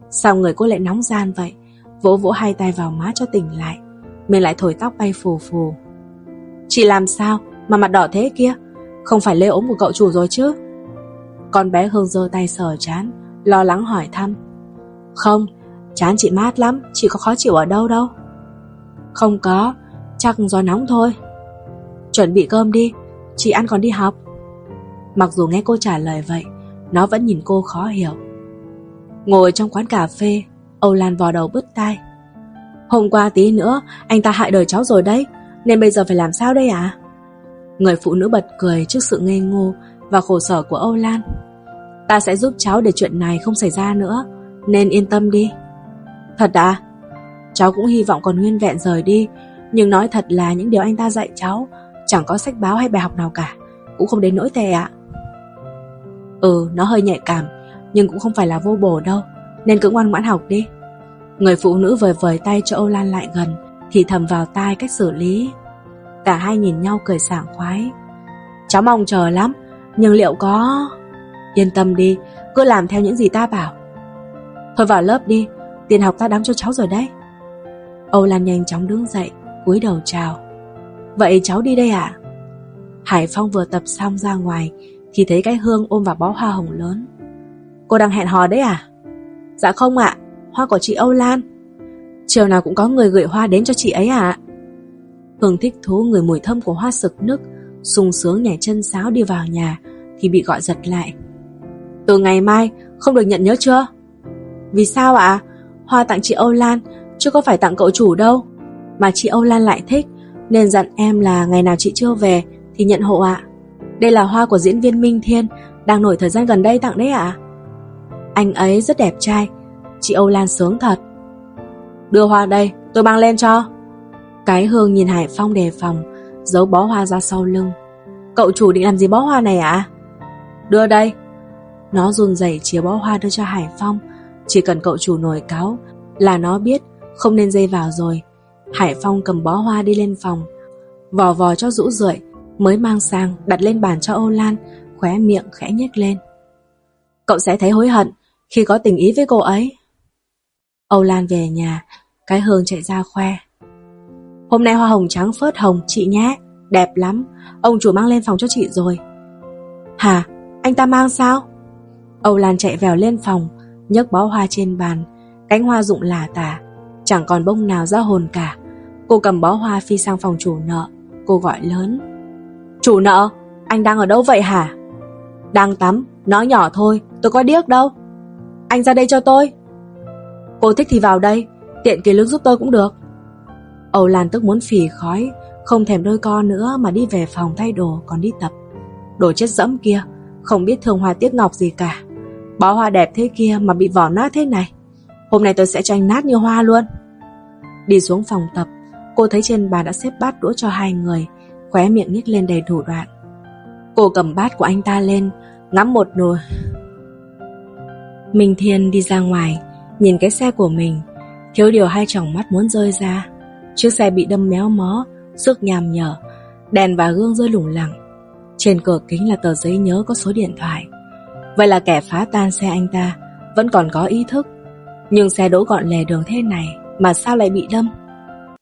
Sao người cô lại nóng gian vậy? Vỗ vỗ hai tay vào má cho tỉnh lại. Mình lại thổi tóc bay phù phù. Chị làm sao mà mặt đỏ thế kia? Không phải lê ốm của cậu chủ rồi chứ? Con bé Hương giơ tay sờ chán, lo lắng hỏi thăm. Không, chán chị mát lắm, chị có khó chịu ở đâu đâu. Không có, chắc do nóng thôi. Chuẩn bị cơm đi, chị ăn còn đi học. Mặc dù nghe cô trả lời vậy, nó vẫn nhìn cô khó hiểu. Ngồi trong quán cà phê, Âu Lan vò đầu bứt tai. Hôm qua tí nữa, anh ta hại đời cháu rồi đấy, nên bây giờ phải làm sao đây à? Người phụ nữ bật cười trước sự ngây ngô và khổ sở của Âu Lan. Ta sẽ giúp cháu để chuyện này không xảy ra nữa, nên yên tâm đi. Thật à? Cháu cũng hy vọng còn nguyên vẹn rời đi, nhưng nói thật là những điều anh ta dạy cháu chẳng có sách báo hay bài học nào cả, cũng không đến nỗi tệ ạ. Ừ, nó hơi nhạy cảm, nhưng cũng không phải là vô bổ đâu, nên cứ ngoan ngoãn học đi. Người phụ nữ vời vời tay cho Âu Lan lại gần, thì thầm vào tai cách xử lý. Cả hai nhìn nhau cười sảng khoái. Cháu mong chờ lắm, nhưng liệu có... Yên tâm đi, cứ làm theo những gì ta bảo. Thôi vào lớp đi, tiền học ta đóng cho cháu rồi đấy. Âu Lan nhanh chóng đứng dậy, cúi đầu chào. Vậy cháu đi đây ạ? Hải Phong vừa tập xong ra ngoài thì thấy cái hương ôm vào bó hoa hồng lớn. Cô đang hẹn hò đấy à? Dạ không ạ, hoa của chị Âu Lan. Chiều nào cũng có người gửi hoa đến cho chị ấy ạ. Hương thích thú người mùi thơm của hoa sực nức, sung sướng nhảy chân sáo đi vào nhà thì bị gọi giật lại. Từ ngày mai không được nhận nhớ chưa? Vì sao ạ? Hoa tặng chị Âu Lan chứ có phải tặng cậu chủ đâu. Mà chị Âu Lan lại thích nên dặn em là ngày nào chị chưa về thì nhận hộ ạ. Đây là hoa của diễn viên Minh Thiên đang nổi thời gian gần đây tặng đấy ạ. Anh ấy rất đẹp trai, chị Âu Lan sướng thật. Đưa hoa đây, tôi mang lên cho. Cái Hương nhìn Hải Phong đề phòng, giấu bó hoa ra sau lưng. Cậu chủ định làm gì bó hoa này ạ? Đưa đây. Nó run rẩy chia bó hoa đưa cho Hải Phong. Chỉ cần cậu chủ nổi cáo là nó biết không nên dây vào rồi. Hải Phong cầm bó hoa đi lên phòng, vò vò cho rũ rượi, mới mang sang đặt lên bàn cho Âu Lan, khóe miệng khẽ nhếch lên. Cậu sẽ thấy hối hận khi có tình ý với cô ấy. Âu Lan về nhà, cái hương chạy ra khoe. Hôm nay hoa hồng trắng phớt hồng chị nhé, đẹp lắm, ông chủ mang lên phòng cho chị rồi. Hả, anh ta mang sao? Âu Lan chạy vèo lên phòng, nhấc bó hoa trên bàn, cánh hoa rụng lả tả, chẳng còn bông nào ra hồn cả. Cô cầm bó hoa phi sang phòng chủ nợ, cô gọi lớn. Chủ nợ, anh đang ở đâu vậy hả? Đang tắm, nói nhỏ thôi, tôi có điếc đâu. Anh ra đây cho tôi. Cô thích thì vào đây, tiện kỳ lưng giúp tôi cũng được. Âu Lan tức muốn phì khói, không thèm đôi co nữa mà đi về phòng thay đồ còn đi tập. Đồ chết dẫm kia, không biết thương hoa tiếc ngọc gì cả. Bó hoa đẹp thế kia mà bị vỏ nát thế này. Hôm nay tôi sẽ cho anh nát như hoa luôn. Đi xuống phòng tập, cô thấy trên bàn đã xếp bát đũa cho hai người, khóe miệng nhếch lên đầy thủ đoạn. Cô cầm bát của anh ta lên, ngắm một nồi. Minh Thiên đi ra ngoài, nhìn cái xe của mình, thiếu điều hai tròng mắt muốn rơi ra. Chiếc xe bị đâm méo mó, sức nhàm nhở, đèn và gương rơi lủng lẳng. Trên cửa kính là tờ giấy nhớ có số điện thoại. Vậy là kẻ phá tan xe anh ta vẫn còn có ý thức. Nhưng xe đỗ gọn lề đường thế này mà sao lại bị đâm?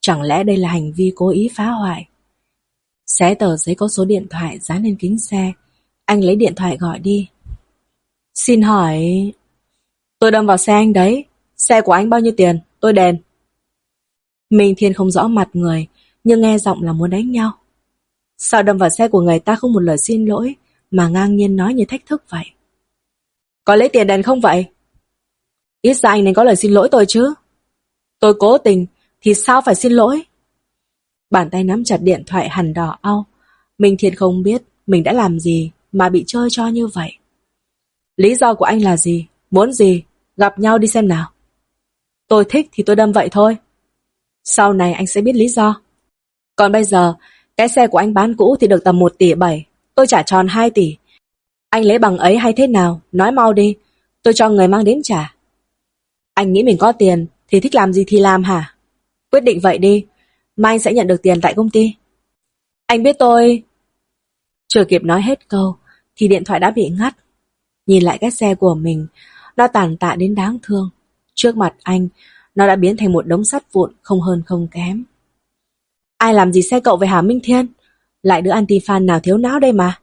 Chẳng lẽ đây là hành vi cố ý phá hoại? Xé tờ giấy có số điện thoại dán lên kính xe. Anh lấy điện thoại gọi đi. Xin hỏi... Tôi đâm vào xe anh đấy. Xe của anh bao nhiêu tiền? Tôi đền. Minh Thiên không rõ mặt người, nhưng nghe giọng là muốn đánh nhau. Sao đâm vào xe của người ta không một lời xin lỗi, mà ngang nhiên nói như thách thức vậy? Có lấy tiền đền không vậy? Ít ra anh nên có lời xin lỗi tôi chứ. Tôi cố tình, thì sao phải xin lỗi? Bàn tay nắm chặt điện thoại hằn đỏ au. mình thiệt không biết mình đã làm gì mà bị chơi cho như vậy. Lý do của anh là gì? Muốn gì? Gặp nhau đi xem nào. Tôi thích thì tôi đâm vậy thôi. Sau này anh sẽ biết lý do. Còn bây giờ, cái xe của anh bán cũ thì được tầm 1 tỷ 7, tôi trả tròn 2 tỷ. Anh lấy bằng ấy hay thế nào? Nói mau đi. Tôi cho người mang đến trả. Anh nghĩ mình có tiền thì thích làm gì thì làm hả? Quyết định vậy đi. Mai anh sẽ nhận được tiền tại công ty. Anh biết tôi... Chưa kịp nói hết câu thì điện thoại đã bị ngắt. Nhìn lại cái xe của mình, nó tàn tạ đến đáng thương. Trước mặt anh, nó đã biến thành một đống sắt vụn không hơn không kém. Ai làm gì xe cậu về Hà Minh Thiên? Lại đứa anti-fan nào thiếu não đây mà.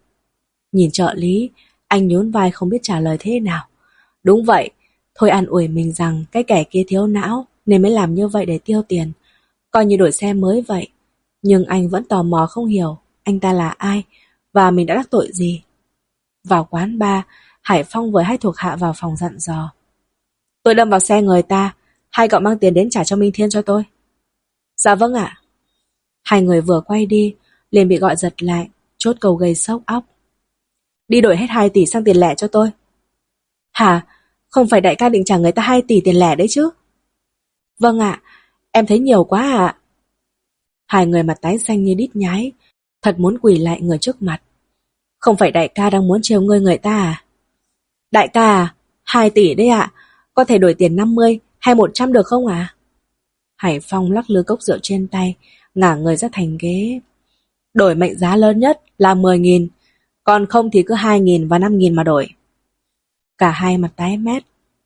Nhìn trợ lý, anh nhún vai không biết trả lời thế nào. Đúng vậy, thôi an ủi mình rằng cái kẻ kia thiếu não nên mới làm như vậy để tiêu tiền. Coi như đổi xe mới vậy. Nhưng anh vẫn tò mò không hiểu anh ta là ai và mình đã đắc tội gì. Vào quán bar, Hải Phong với hai thuộc hạ vào phòng dặn dò. Tôi đâm vào xe người ta, hai cậu mang tiền đến trả cho Minh Thiên cho tôi. Dạ vâng ạ. Hai người vừa quay đi, liền bị gọi giật lại, chốt cầu gây sốc óc. Đi đổi hết 2 tỷ sang tiền lẻ cho tôi. Hả? Không phải đại ca định trả người ta 2 tỷ tiền lẻ đấy chứ? Vâng ạ, em thấy nhiều quá ạ. Hai người mặt tái xanh như đít nhái, thật muốn quỳ lại người trước mặt. Không phải đại ca đang muốn trêu ngươi người ta à? Đại ca à? 2 tỷ đấy ạ, có thể đổi tiền 50 hay 100 được không ạ? Hải Phong lắc lư cốc rượu trên tay, ngả người ra thành ghế. Đổi mệnh giá lớn nhất là 10.000, còn không thì cứ 2.000 và 5.000 mà đổi. Cả hai mặt tái mét,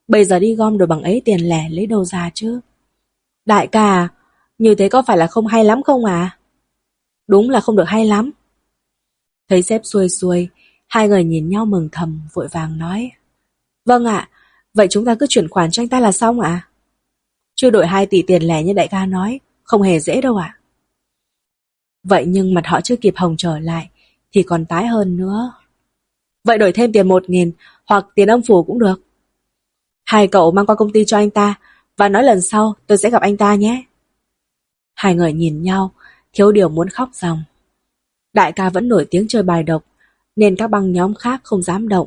bây giờ đi gom đồ bằng ấy tiền lẻ lấy đâu ra chứ? Đại ca, như thế có phải là không hay lắm không à? Đúng là không được hay lắm. Thấy sếp xuôi xuôi, hai người nhìn nhau mừng thầm, vội vàng nói. Vâng ạ, vậy chúng ta cứ chuyển khoản cho anh ta là xong ạ? Chưa đổi 2 tỷ tiền lẻ như đại ca nói, không hề dễ đâu ạ. Vậy nhưng mặt họ chưa kịp hồng trở lại, thì còn tái hơn nữa. Vậy đổi thêm tiền một nghìn hoặc tiền âm phủ cũng được. Hai cậu mang qua công ty cho anh ta và nói lần sau tôi sẽ gặp anh ta nhé. Hai người nhìn nhau, thiếu điều muốn khóc ròng. Đại ca vẫn nổi tiếng chơi bài độc, nên các băng nhóm khác không dám động.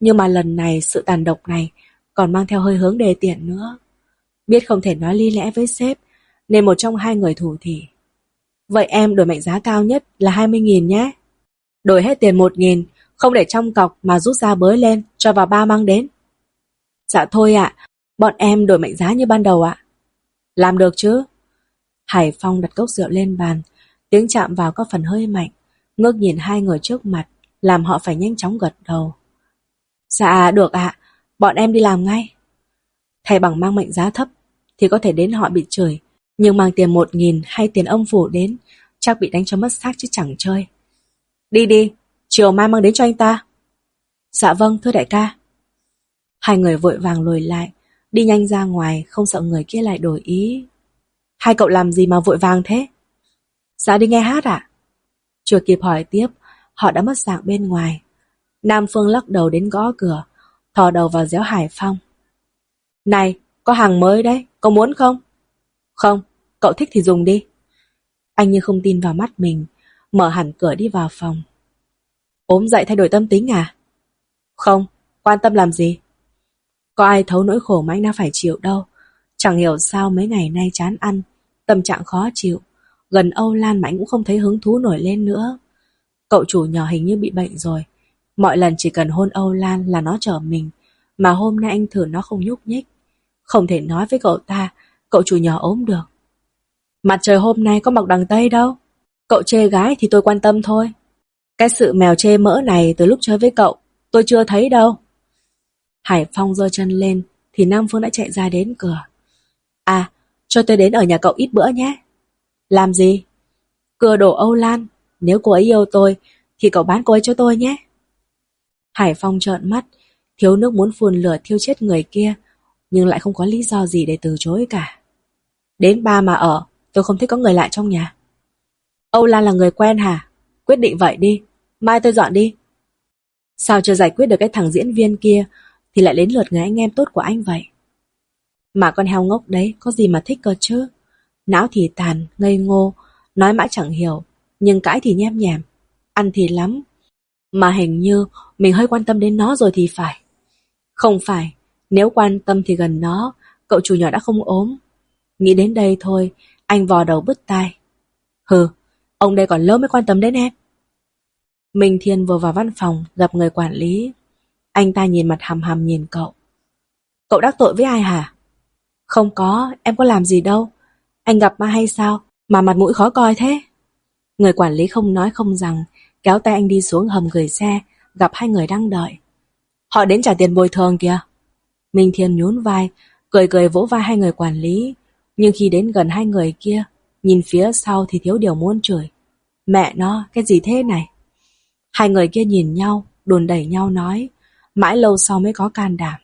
Nhưng mà lần này sự tàn độc này còn mang theo hơi hướng đề tiện nữa. Biết không thể nói ly lẽ với sếp, nên một trong hai người thủ thì. Vậy em đổi mệnh giá cao nhất là 20.000 nhé. Đổi hết tiền 1.000, không để trong cọc mà rút ra bới lên, cho vào ba mang đến. Dạ thôi ạ, bọn em đổi mệnh giá như ban đầu ạ. Làm được chứ? Hải Phong đặt cốc rượu lên bàn, tiếng chạm vào có phần hơi mạnh, ngước nhìn hai người trước mặt, làm họ phải nhanh chóng gật đầu. Dạ, được ạ, bọn em đi làm ngay. Thay bằng mang mệnh giá thấp, thì có thể đến họ bị chửi, nhưng mang tiền một nghìn hay tiền âm phủ đến, chắc bị đánh cho mất xác chứ chẳng chơi. Đi đi, chiều mai mang đến cho anh ta. Dạ vâng, thưa đại ca. Hai người vội vàng lùi lại, đi nhanh ra ngoài, không sợ người kia lại đổi ý. Hai cậu làm gì mà vội vàng thế? Dạ đi nghe hát ạ. Chưa kịp hỏi tiếp, họ đã mất dạng bên ngoài. Nam Phương lắc đầu đến gõ cửa, thò đầu vào déo Hải Phong. Này, có hàng mới đấy, có muốn không? Không, cậu thích thì dùng đi. Anh như không tin vào mắt mình, mở hẳn cửa đi vào phòng. Ốm dậy thay đổi tâm tính à? Không, quan tâm làm gì? Có ai thấu nỗi khổ mà anh đang phải chịu đâu. Chẳng hiểu sao mấy ngày nay chán ăn, tâm trạng khó chịu. Gần Âu Lan mà anh cũng không thấy hứng thú nổi lên nữa. Cậu chủ nhỏ hình như bị bệnh rồi. Mọi lần chỉ cần hôn Âu Lan là nó chở mình, mà hôm nay anh thử nó không nhúc nhích. Không thể nói với cậu ta, cậu chủ nhỏ ốm được. Mặt trời hôm nay có mọc đằng Tây đâu. Cậu chê gái thì tôi quan tâm thôi. Cái sự mèo chê mỡ này từ lúc chơi với cậu, tôi chưa thấy đâu. Hải Phong giơ chân lên, thì Nam Phương đã chạy ra đến cửa. À, cho tôi đến ở nhà cậu ít bữa nhé. Làm gì? Cưa đổ Âu Lan, nếu cô ấy yêu tôi, thì cậu bán cô ấy cho tôi nhé. Hải Phong trợn mắt, thiếu nước muốn phun lửa thiêu chết người kia, nhưng lại không có lý do gì để từ chối cả. Đến ba mà ở, tôi không thích có người lại trong nhà. Âu Lan là người quen hả? Quyết định vậy đi, mai tôi dọn đi. Sao chưa giải quyết được cái thằng diễn viên kia thì lại đến lượt người anh em tốt của anh vậy? Mà con heo ngốc đấy có gì mà thích cơ chứ? Não thì tàn, ngây ngô, nói mãi chẳng hiểu, nhưng cãi thì nhem nhèm, ăn thì lắm. Mà hình như mình hơi quan tâm đến nó rồi thì phải. Không phải, nếu quan tâm thì gần nó, cậu chủ nhỏ đã không ốm. Nghĩ đến đây thôi, anh vò đầu bứt tai. Hừ, ông đây còn lâu mới quan tâm đến em. Minh Thiên vừa vào văn phòng gặp người quản lý. Anh ta nhìn mặt hầm hầm nhìn cậu. Cậu đắc tội với ai hả? Không có, em có làm gì đâu. Anh gặp ma hay sao? Mà mặt mũi khó coi thế. Người quản lý không nói không rằng, kéo tay anh đi xuống hầm gửi xe, gặp hai người đang đợi. Họ đến trả tiền bồi thường kìa. Minh Thiên nhún vai, cười cười vỗ vai hai người quản lý. Nhưng khi đến gần hai người kia, nhìn phía sau thì thiếu điều muốn chửi. Mẹ nó, cái gì thế này? Hai người kia nhìn nhau, đồn đẩy nhau nói, mãi lâu sau mới có can đảm.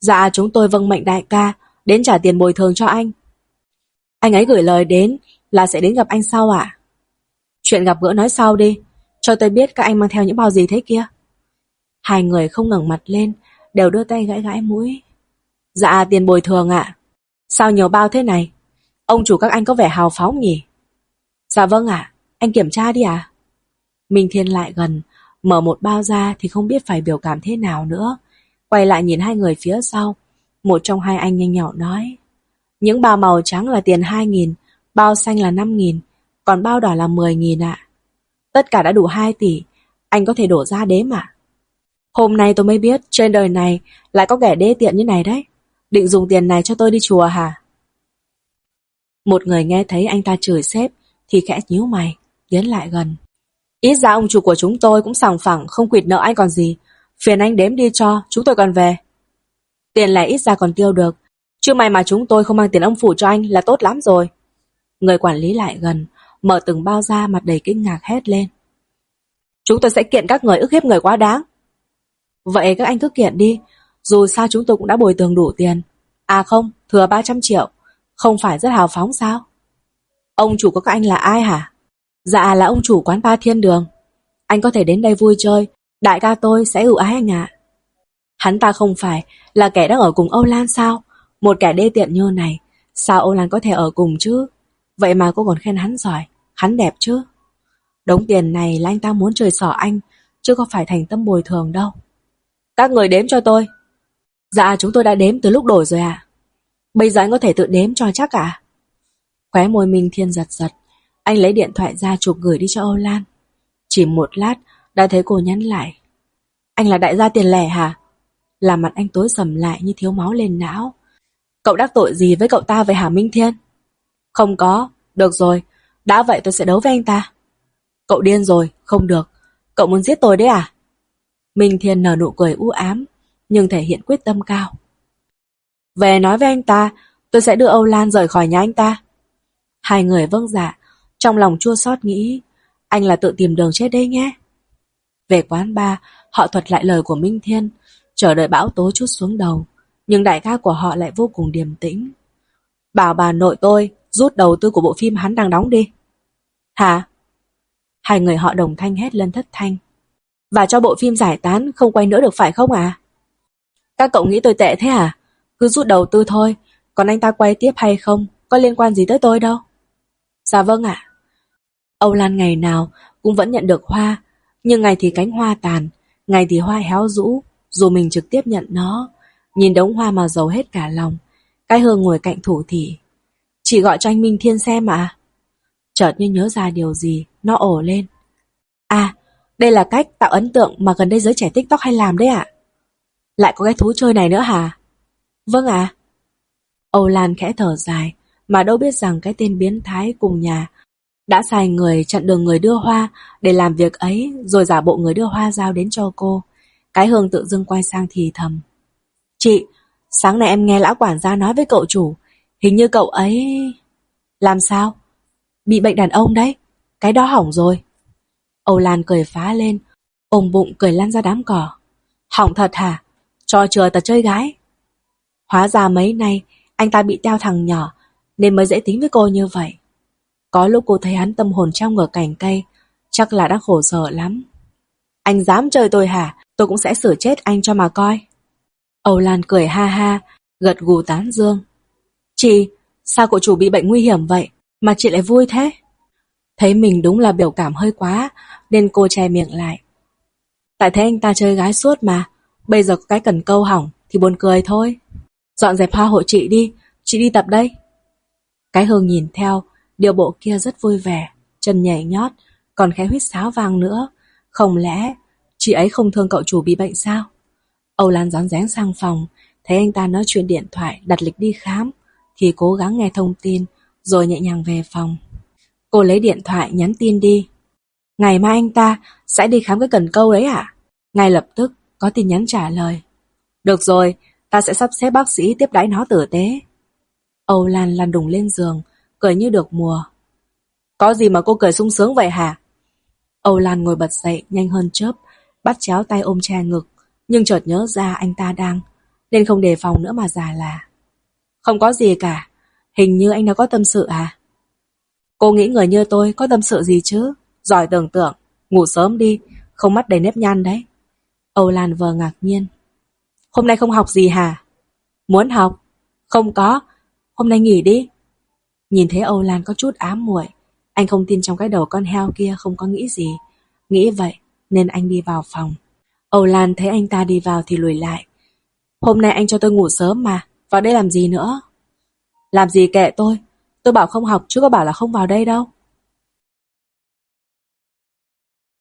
Dạ chúng tôi vâng mệnh đại ca, đến trả tiền bồi thường cho anh. Anh ấy gửi lời đến là sẽ đến gặp anh sau ạ. Chuyện gặp gỡ nói sau đi, cho tôi biết các anh mang theo những bao gì thế kia. Hai người không ngẩng mặt lên, đều đưa tay gãi gãi mũi. Dạ tiền bồi thường ạ. Sao nhiều bao thế này? Ông chủ các anh có vẻ hào phóng nhỉ? Dạ vâng ạ, anh kiểm tra đi à? Minh Thiên lại gần, mở một bao ra thì không biết phải biểu cảm thế nào nữa. Quay lại nhìn hai người phía sau, một trong hai anh nhanh nhỏ nói. Những bao màu trắng là tiền 2.000, bao xanh là 5.000, còn bao đỏ là 10.000 ạ. Tất cả đã đủ 2 tỷ, anh có thể đổ ra đếm ạ. Hôm nay tôi mới biết trên đời này lại có kẻ đê tiện như này đấy. Định dùng tiền này cho tôi đi chùa hả? Một người nghe thấy anh ta chửi sếp thì khẽ nhíu mày, tiến lại gần. Ít ra ông chủ của chúng tôi cũng sòng phẳng không quỵt nợ anh còn gì. Phiền anh đếm đi cho, chúng tôi còn về. Tiền lẻ ít ra còn tiêu được. Chứ may mà chúng tôi không mang tiền ông phủ cho anh là tốt lắm rồi. Người quản lý lại gần, mở từng bao ra mặt đầy kinh ngạc hét lên. Chúng tôi sẽ kiện các người ức hiếp người quá đáng. Vậy các anh cứ kiện đi, dù sao chúng tôi cũng đã bồi thường đủ tiền. À không, thừa 300 triệu, không phải rất hào phóng sao? Ông chủ của các anh là ai hả? Dạ là ông chủ quán ba thiên đường. Anh có thể đến đây vui chơi, đại ca tôi sẽ ưu ái anh ạ. Hắn ta không phải là kẻ đang ở cùng Âu Lan sao? Một kẻ đê tiện như này, sao Âu Lan có thể ở cùng chứ? Vậy mà cô còn khen hắn giỏi, hắn đẹp chứ? Đống tiền này là anh ta muốn trời sỏ anh, chứ không phải thành tâm bồi thường đâu. Các người đếm cho tôi. Dạ chúng tôi đã đếm từ lúc đổi rồi ạ. Bây giờ anh có thể tự đếm cho chắc à? Khóe môi Minh Thiên giật giật. Anh lấy điện thoại ra chụp gửi đi cho Âu Lan. Chỉ một lát đã thấy cô nhắn lại. Anh là đại gia tiền lẻ hả? Làm mặt anh tối sầm lại như thiếu máu lên não. Cậu đắc tội gì với cậu ta về hả Minh Thiên? Không có, được rồi, đã vậy tôi sẽ đấu với anh ta. Cậu điên rồi, không được, cậu muốn giết tôi đấy à? Minh Thiên nở nụ cười u ám, nhưng thể hiện quyết tâm cao. Về nói với anh ta, tôi sẽ đưa Âu Lan rời khỏi nhà anh ta. Hai người vâng dạ, trong lòng chua xót nghĩ, anh là tự tìm đường chết đây nhé. Về quán bar, họ thuật lại lời của Minh Thiên, chờ đợi bão tố chút xuống đầu, nhưng đại ca của họ lại vô cùng điềm tĩnh. Bảo bà nội tôi rút đầu tư của bộ phim hắn đang đóng đi. Hả? Hai người họ đồng thanh hét lên thất thanh. Và cho bộ phim giải tán không quay nữa được phải không à? Các cậu nghĩ tôi tệ thế à? Cứ rút đầu tư thôi, còn anh ta quay tiếp hay không, có liên quan gì tới tôi đâu. Dạ vâng ạ. Âu Lan ngày nào cũng vẫn nhận được hoa, nhưng ngày thì cánh hoa tàn, ngày thì hoa héo rũ, dù mình trực tiếp nhận nó. Nhìn đống hoa mà giàu hết cả lòng. Cái hương ngồi cạnh thủ thì. Chỉ gọi cho anh Minh Thiên xem ạ. Chợt như nhớ ra điều gì, nó ổ lên. À, đây là cách tạo ấn tượng mà gần đây giới trẻ TikTok hay làm đấy ạ. Lại có cái thú chơi này nữa hả? Vâng ạ. Âu Lan khẽ thở dài, mà đâu biết rằng cái tên biến thái cùng nhà đã sai người chặn đường người đưa hoa để làm việc ấy rồi giả bộ người đưa hoa giao đến cho cô. Cái hương tự dưng quay sang thì thầm. Chị, sáng nay em nghe lão quản gia nói với cậu chủ, hình như cậu ấy... Làm sao? Bị bệnh đàn ông đấy, cái đó hỏng rồi. Âu Lan cười phá lên, ôm bụng cười lăn ra đám cỏ. Hỏng thật hả? Cho chừa tật chơi gái. Hóa ra mấy nay, anh ta bị teo thằng nhỏ, nên mới dễ tính với cô như vậy. Có lúc cô thấy hắn tâm hồn trong ngờ cành cây, chắc là đang khổ sở lắm. Anh dám chơi tôi hả? Tôi cũng sẽ xử chết anh cho mà coi. Âu Lan cười ha ha, gật gù tán dương. Chị, sao cậu chủ bị bệnh nguy hiểm vậy, mà chị lại vui thế? Thấy mình đúng là biểu cảm hơi quá, nên cô che miệng lại. Tại thế anh ta chơi gái suốt mà, bây giờ có cái cần câu hỏng thì buồn cười thôi. Dọn dẹp hoa hộ chị đi, chị đi tập đây. Cái hương nhìn theo, điều bộ kia rất vui vẻ, chân nhảy nhót, còn khẽ huyết sáo vang nữa. Không lẽ chị ấy không thương cậu chủ bị bệnh sao? Âu Lan rón rén sang phòng, thấy anh ta nói chuyện điện thoại, đặt lịch đi khám, thì cố gắng nghe thông tin, rồi nhẹ nhàng về phòng. Cô lấy điện thoại nhắn tin đi. Ngày mai anh ta sẽ đi khám cái cần câu đấy à? Ngay lập tức có tin nhắn trả lời. Được rồi, ta sẽ sắp xếp bác sĩ tiếp đãi nó tử tế. Âu Lan lăn đùng lên giường, cười như được mùa. Có gì mà cô cười sung sướng vậy hả? Âu Lan ngồi bật dậy nhanh hơn chớp, bắt chéo tay ôm che ngực, nhưng chợt nhớ ra anh ta đang, nên không đề phòng nữa mà già là. Không có gì cả, hình như anh đã có tâm sự à? Cô nghĩ người như tôi có tâm sự gì chứ? Giỏi tưởng tượng, ngủ sớm đi, không mắt đầy nếp nhăn đấy. Âu Lan vờ ngạc nhiên. Hôm nay không học gì hả? Muốn học? Không có, hôm nay nghỉ đi. Nhìn thấy Âu Lan có chút ám muội, anh không tin trong cái đầu con heo kia không có nghĩ gì. Nghĩ vậy nên anh đi vào phòng. Âu Lan thấy anh ta đi vào thì lùi lại. Hôm nay anh cho tôi ngủ sớm mà, vào đây làm gì nữa? Làm gì kệ tôi, tôi bảo không học chứ có bảo là không vào đây đâu.